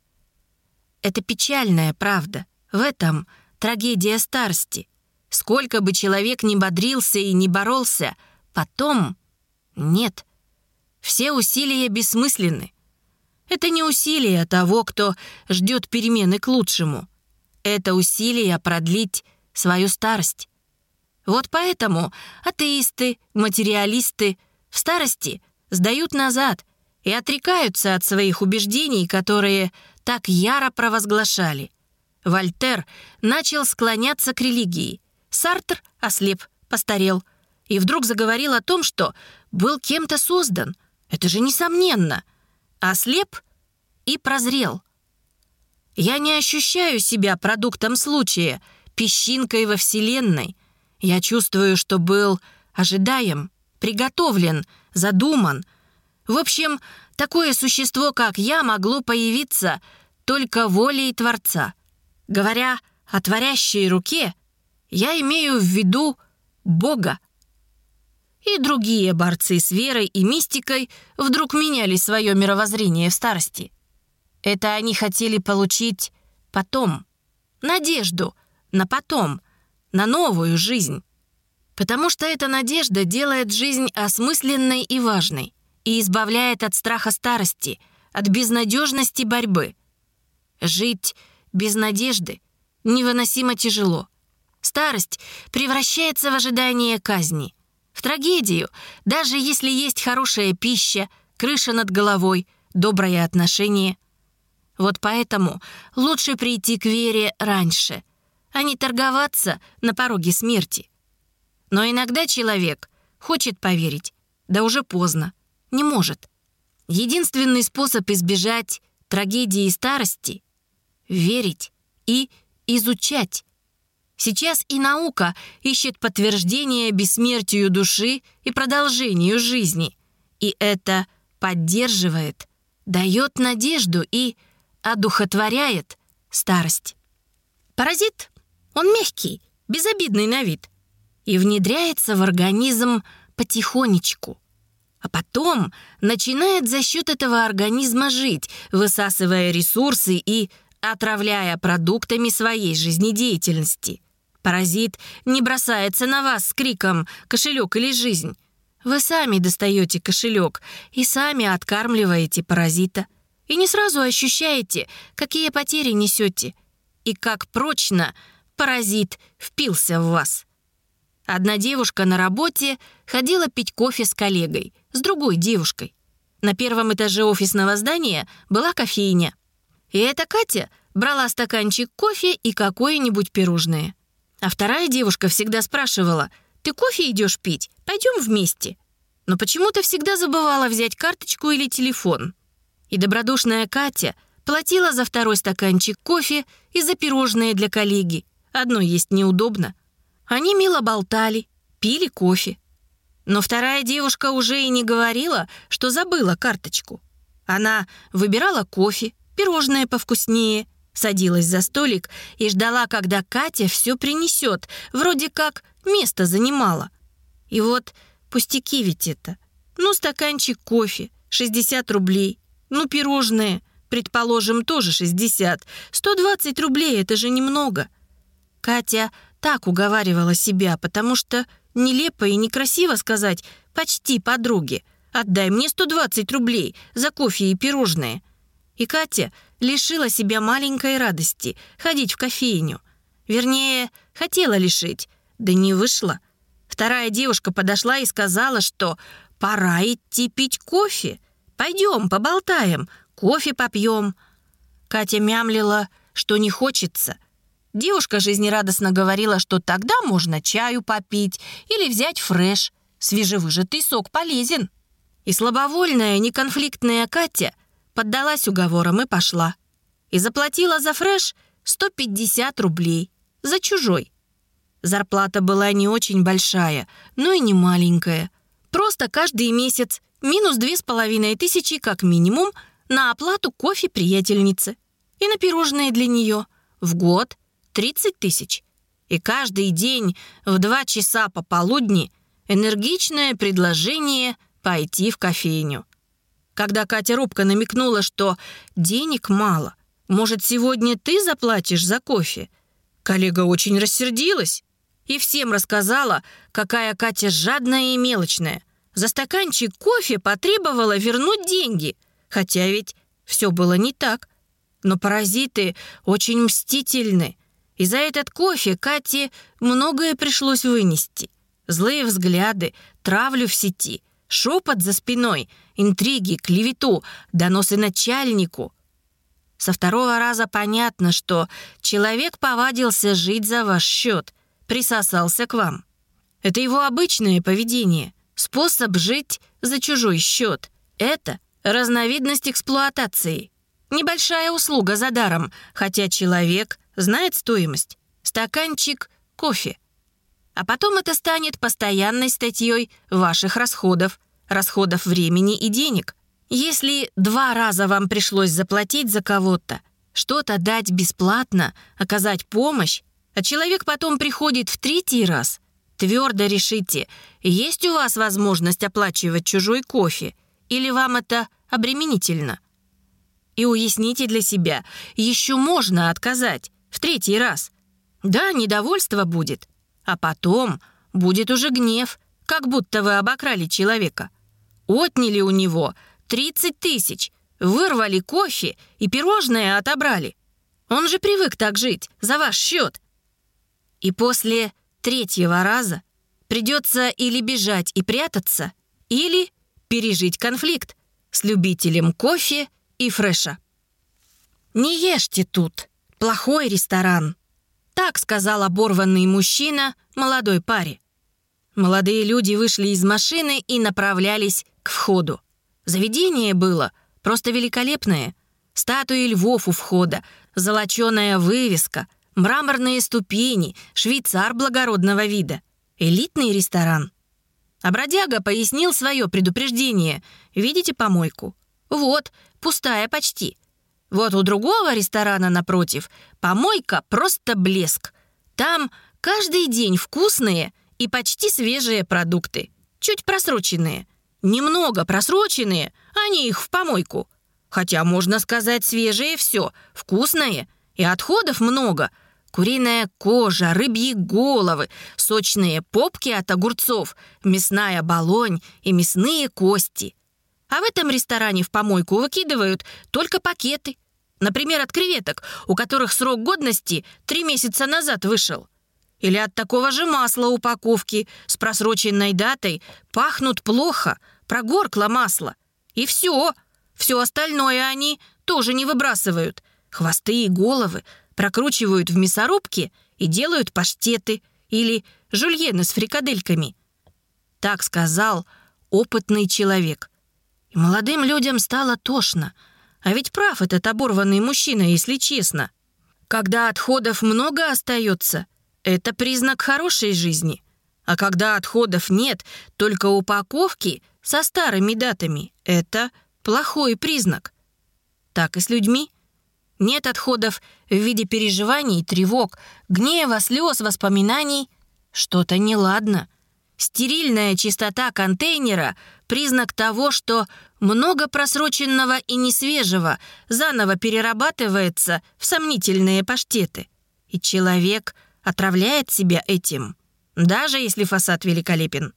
Это печальная правда. В этом трагедия старости. Сколько бы человек ни бодрился и не боролся, потом нет. Все усилия бессмысленны. Это не усилия того, кто ждет перемены к лучшему. Это усилия продлить свою старость. Вот поэтому атеисты, материалисты в старости сдают назад и отрекаются от своих убеждений, которые так яро провозглашали. Вольтер начал склоняться к религии, Сартр ослеп, постарел. И вдруг заговорил о том, что был кем-то создан. Это же несомненно. Ослеп и прозрел. Я не ощущаю себя продуктом случая, песчинкой во Вселенной. Я чувствую, что был ожидаем, приготовлен, задуман. В общем, такое существо, как я, могло появиться только волей Творца. Говоря о творящей руке — я имею в виду Бога. И другие борцы с верой и мистикой вдруг меняли свое мировоззрение в старости. Это они хотели получить потом. Надежду на потом, на новую жизнь. Потому что эта надежда делает жизнь осмысленной и важной и избавляет от страха старости, от безнадежности борьбы. Жить без надежды невыносимо тяжело. Старость превращается в ожидание казни, в трагедию, даже если есть хорошая пища, крыша над головой, доброе отношение. Вот поэтому лучше прийти к вере раньше, а не торговаться на пороге смерти. Но иногда человек хочет поверить, да уже поздно, не может. Единственный способ избежать трагедии старости — верить и изучать. Сейчас и наука ищет подтверждение бессмертию души и продолжению жизни. И это поддерживает, дает надежду и одухотворяет старость. Паразит, он мягкий, безобидный на вид и внедряется в организм потихонечку. А потом начинает за счет этого организма жить, высасывая ресурсы и отравляя продуктами своей жизнедеятельности. Паразит не бросается на вас с криком «кошелек или жизнь». Вы сами достаете кошелек и сами откармливаете паразита. И не сразу ощущаете, какие потери несете и как прочно паразит впился в вас. Одна девушка на работе ходила пить кофе с коллегой, с другой девушкой. На первом этаже офисного здания была кофейня. И эта Катя брала стаканчик кофе и какое-нибудь пирожное. А вторая девушка всегда спрашивала, «Ты кофе идешь пить? Пойдем вместе». Но почему-то всегда забывала взять карточку или телефон. И добродушная Катя платила за второй стаканчик кофе и за пирожные для коллеги. Одно есть неудобно. Они мило болтали, пили кофе. Но вторая девушка уже и не говорила, что забыла карточку. Она выбирала кофе, пирожное повкуснее, Садилась за столик и ждала, когда Катя все принесет, вроде как место занимала. И вот пустяки ведь это. Ну, стаканчик кофе, 60 рублей. Ну, пирожные, предположим, тоже 60. 120 рублей — это же немного. Катя так уговаривала себя, потому что нелепо и некрасиво сказать почти подруге «Отдай мне 120 рублей за кофе и пирожные». И Катя лишила себя маленькой радости ходить в кофейню. Вернее, хотела лишить, Да не вышло. Вторая девушка подошла и сказала, что пора идти пить кофе. Пойдем, поболтаем, кофе попьем. Катя мямлила, что не хочется. Девушка жизнерадостно говорила, что тогда можно чаю попить или взять фреш. Свежевыжатый сок полезен. И слабовольная, неконфликтная Катя поддалась уговорам и пошла. И заплатила за фреш 150 рублей. За чужой. Зарплата была не очень большая, но и не маленькая. Просто каждый месяц минус две с половиной тысячи как минимум на оплату кофе приятельницы. И на пирожные для нее. В год 30 тысяч. И каждый день в два часа пополудни энергичное предложение пойти в кофейню. Когда Катя робко намекнула, что денег мало, может, сегодня ты заплатишь за кофе, коллега очень рассердилась и всем рассказала, какая Катя жадная и мелочная. За стаканчик кофе потребовала вернуть деньги, хотя ведь все было не так. Но паразиты очень мстительны, и за этот кофе Кате многое пришлось вынести. Злые взгляды, травлю в сети, шепот за спиной, интриги, клевету, доносы начальнику. Со второго раза понятно, что человек повадился жить за ваш счет, присосался к вам. Это его обычное поведение, способ жить за чужой счет. Это разновидность эксплуатации. Небольшая услуга за даром, хотя человек знает стоимость. Стаканчик кофе. А потом это станет постоянной статьей ваших расходов, расходов времени и денег. Если два раза вам пришлось заплатить за кого-то, что-то дать бесплатно, оказать помощь, а человек потом приходит в третий раз, твердо решите, есть у вас возможность оплачивать чужой кофе, или вам это обременительно. И уясните для себя, еще можно отказать в третий раз. Да, недовольство будет, а потом будет уже гнев, как будто вы обокрали человека. Отняли у него 30 тысяч, вырвали кофе и пирожное отобрали. Он же привык так жить, за ваш счет. И после третьего раза придется или бежать и прятаться, или пережить конфликт с любителем кофе и фреша. «Не ешьте тут, плохой ресторан», так сказал оборванный мужчина молодой паре. Молодые люди вышли из машины и направлялись к входу. Заведение было просто великолепное. Статуи львов у входа, золоченая вывеска, мраморные ступени, швейцар благородного вида. Элитный ресторан. А бродяга пояснил свое предупреждение. «Видите помойку? Вот, пустая почти. Вот у другого ресторана напротив помойка просто блеск. Там каждый день вкусные и почти свежие продукты. Чуть просроченные. Немного просроченные, они их в помойку. Хотя, можно сказать, свежее все, вкусное. И отходов много. Куриная кожа, рыбьи головы, сочные попки от огурцов, мясная болонь и мясные кости. А в этом ресторане в помойку выкидывают только пакеты – Например, от креветок, у которых срок годности три месяца назад вышел. Или от такого же масла упаковки с просроченной датой пахнут плохо, прогоркло масло. И все. Все остальное они тоже не выбрасывают. Хвосты и головы прокручивают в мясорубке и делают паштеты или жульены с фрикадельками. Так сказал опытный человек. И молодым людям стало тошно – а ведь прав этот оборванный мужчина, если честно. Когда отходов много остается, это признак хорошей жизни. А когда отходов нет, только упаковки со старыми датами, это плохой признак. Так и с людьми. Нет отходов в виде переживаний, тревог, гнева, слез, воспоминаний. Что-то неладно. Стерильная чистота контейнера – признак того, что много просроченного и несвежего заново перерабатывается в сомнительные паштеты. И человек отравляет себя этим, даже если фасад великолепен.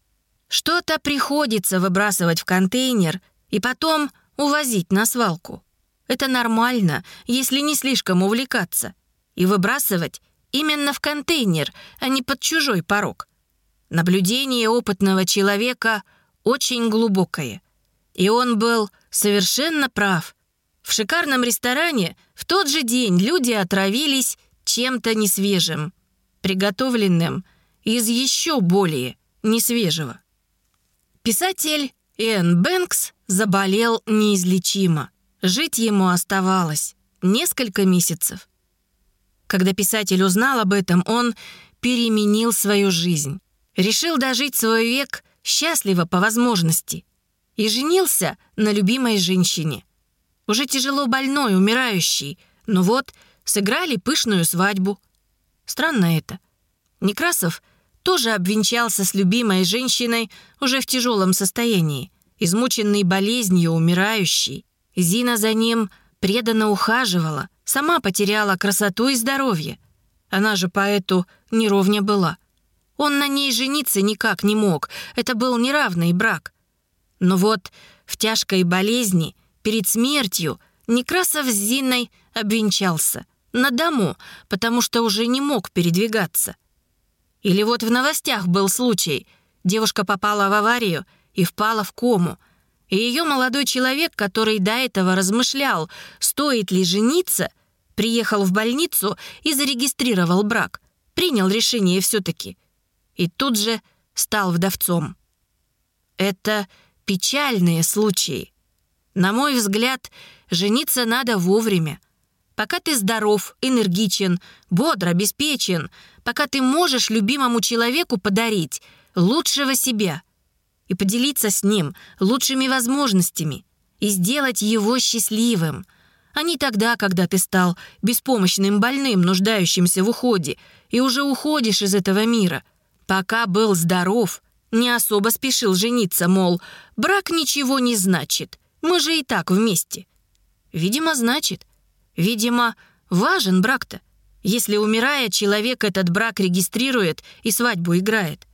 Что-то приходится выбрасывать в контейнер и потом увозить на свалку. Это нормально, если не слишком увлекаться. И выбрасывать Именно в контейнер, а не под чужой порог. Наблюдение опытного человека очень глубокое. И он был совершенно прав. В шикарном ресторане в тот же день люди отравились чем-то несвежим, приготовленным из еще более несвежего. Писатель Иэн Бэнкс заболел неизлечимо. Жить ему оставалось несколько месяцев. Когда писатель узнал об этом, он переменил свою жизнь. Решил дожить свой век счастливо по возможности. И женился на любимой женщине. Уже тяжело больной, умирающий. Но вот сыграли пышную свадьбу. Странно это. Некрасов тоже обвенчался с любимой женщиной уже в тяжелом состоянии. Измученный болезнью, умирающий. Зина за ним преданно ухаживала, сама потеряла красоту и здоровье. Она же поэту неровня была. Он на ней жениться никак не мог, это был неравный брак. Но вот в тяжкой болезни, перед смертью, Некрасов с Зиной обвенчался. На дому, потому что уже не мог передвигаться. Или вот в новостях был случай. Девушка попала в аварию и впала в кому — и ее молодой человек, который до этого размышлял, стоит ли жениться, приехал в больницу и зарегистрировал брак. Принял решение все-таки. И тут же стал вдовцом. Это печальные случаи. На мой взгляд, жениться надо вовремя. Пока ты здоров, энергичен, бодр, обеспечен, пока ты можешь любимому человеку подарить лучшего себя — и поделиться с ним лучшими возможностями и сделать его счастливым, а не тогда, когда ты стал беспомощным больным, нуждающимся в уходе, и уже уходишь из этого мира. Пока был здоров, не особо спешил жениться, мол, брак ничего не значит, мы же и так вместе. Видимо, значит. Видимо, важен брак-то, если, умирая, человек этот брак регистрирует и свадьбу играет.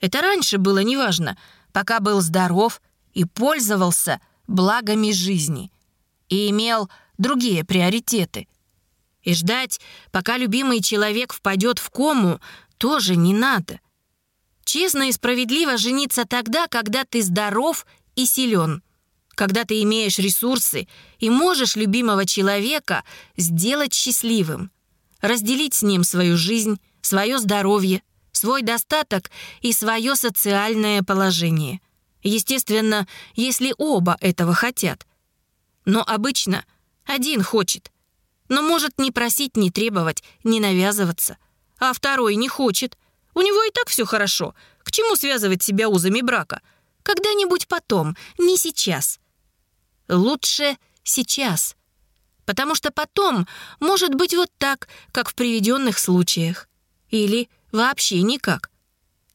Это раньше было неважно — пока был здоров и пользовался благами жизни и имел другие приоритеты. И ждать, пока любимый человек впадет в кому, тоже не надо. Честно и справедливо жениться тогда, когда ты здоров и силен, когда ты имеешь ресурсы и можешь любимого человека сделать счастливым, разделить с ним свою жизнь, свое здоровье, свой достаток и свое социальное положение. Естественно, если оба этого хотят. Но обычно один хочет. Но может не просить, не требовать, не навязываться. А второй не хочет. У него и так все хорошо. К чему связывать себя узами брака? Когда-нибудь потом, не сейчас. Лучше сейчас. Потому что потом может быть вот так, как в приведенных случаях. Или Вообще никак.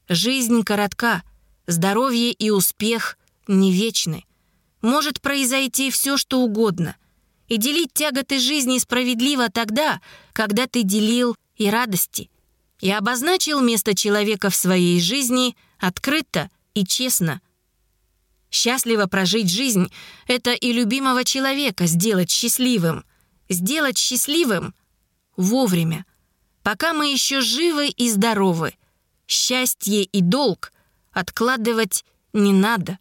Жизнь коротка, здоровье и успех не вечны. Может произойти все, что угодно. И делить тяготы жизни справедливо тогда, когда ты делил и радости. И обозначил место человека в своей жизни открыто и честно. Счастливо прожить жизнь — это и любимого человека сделать счастливым. Сделать счастливым вовремя пока мы еще живы и здоровы. Счастье и долг откладывать не надо.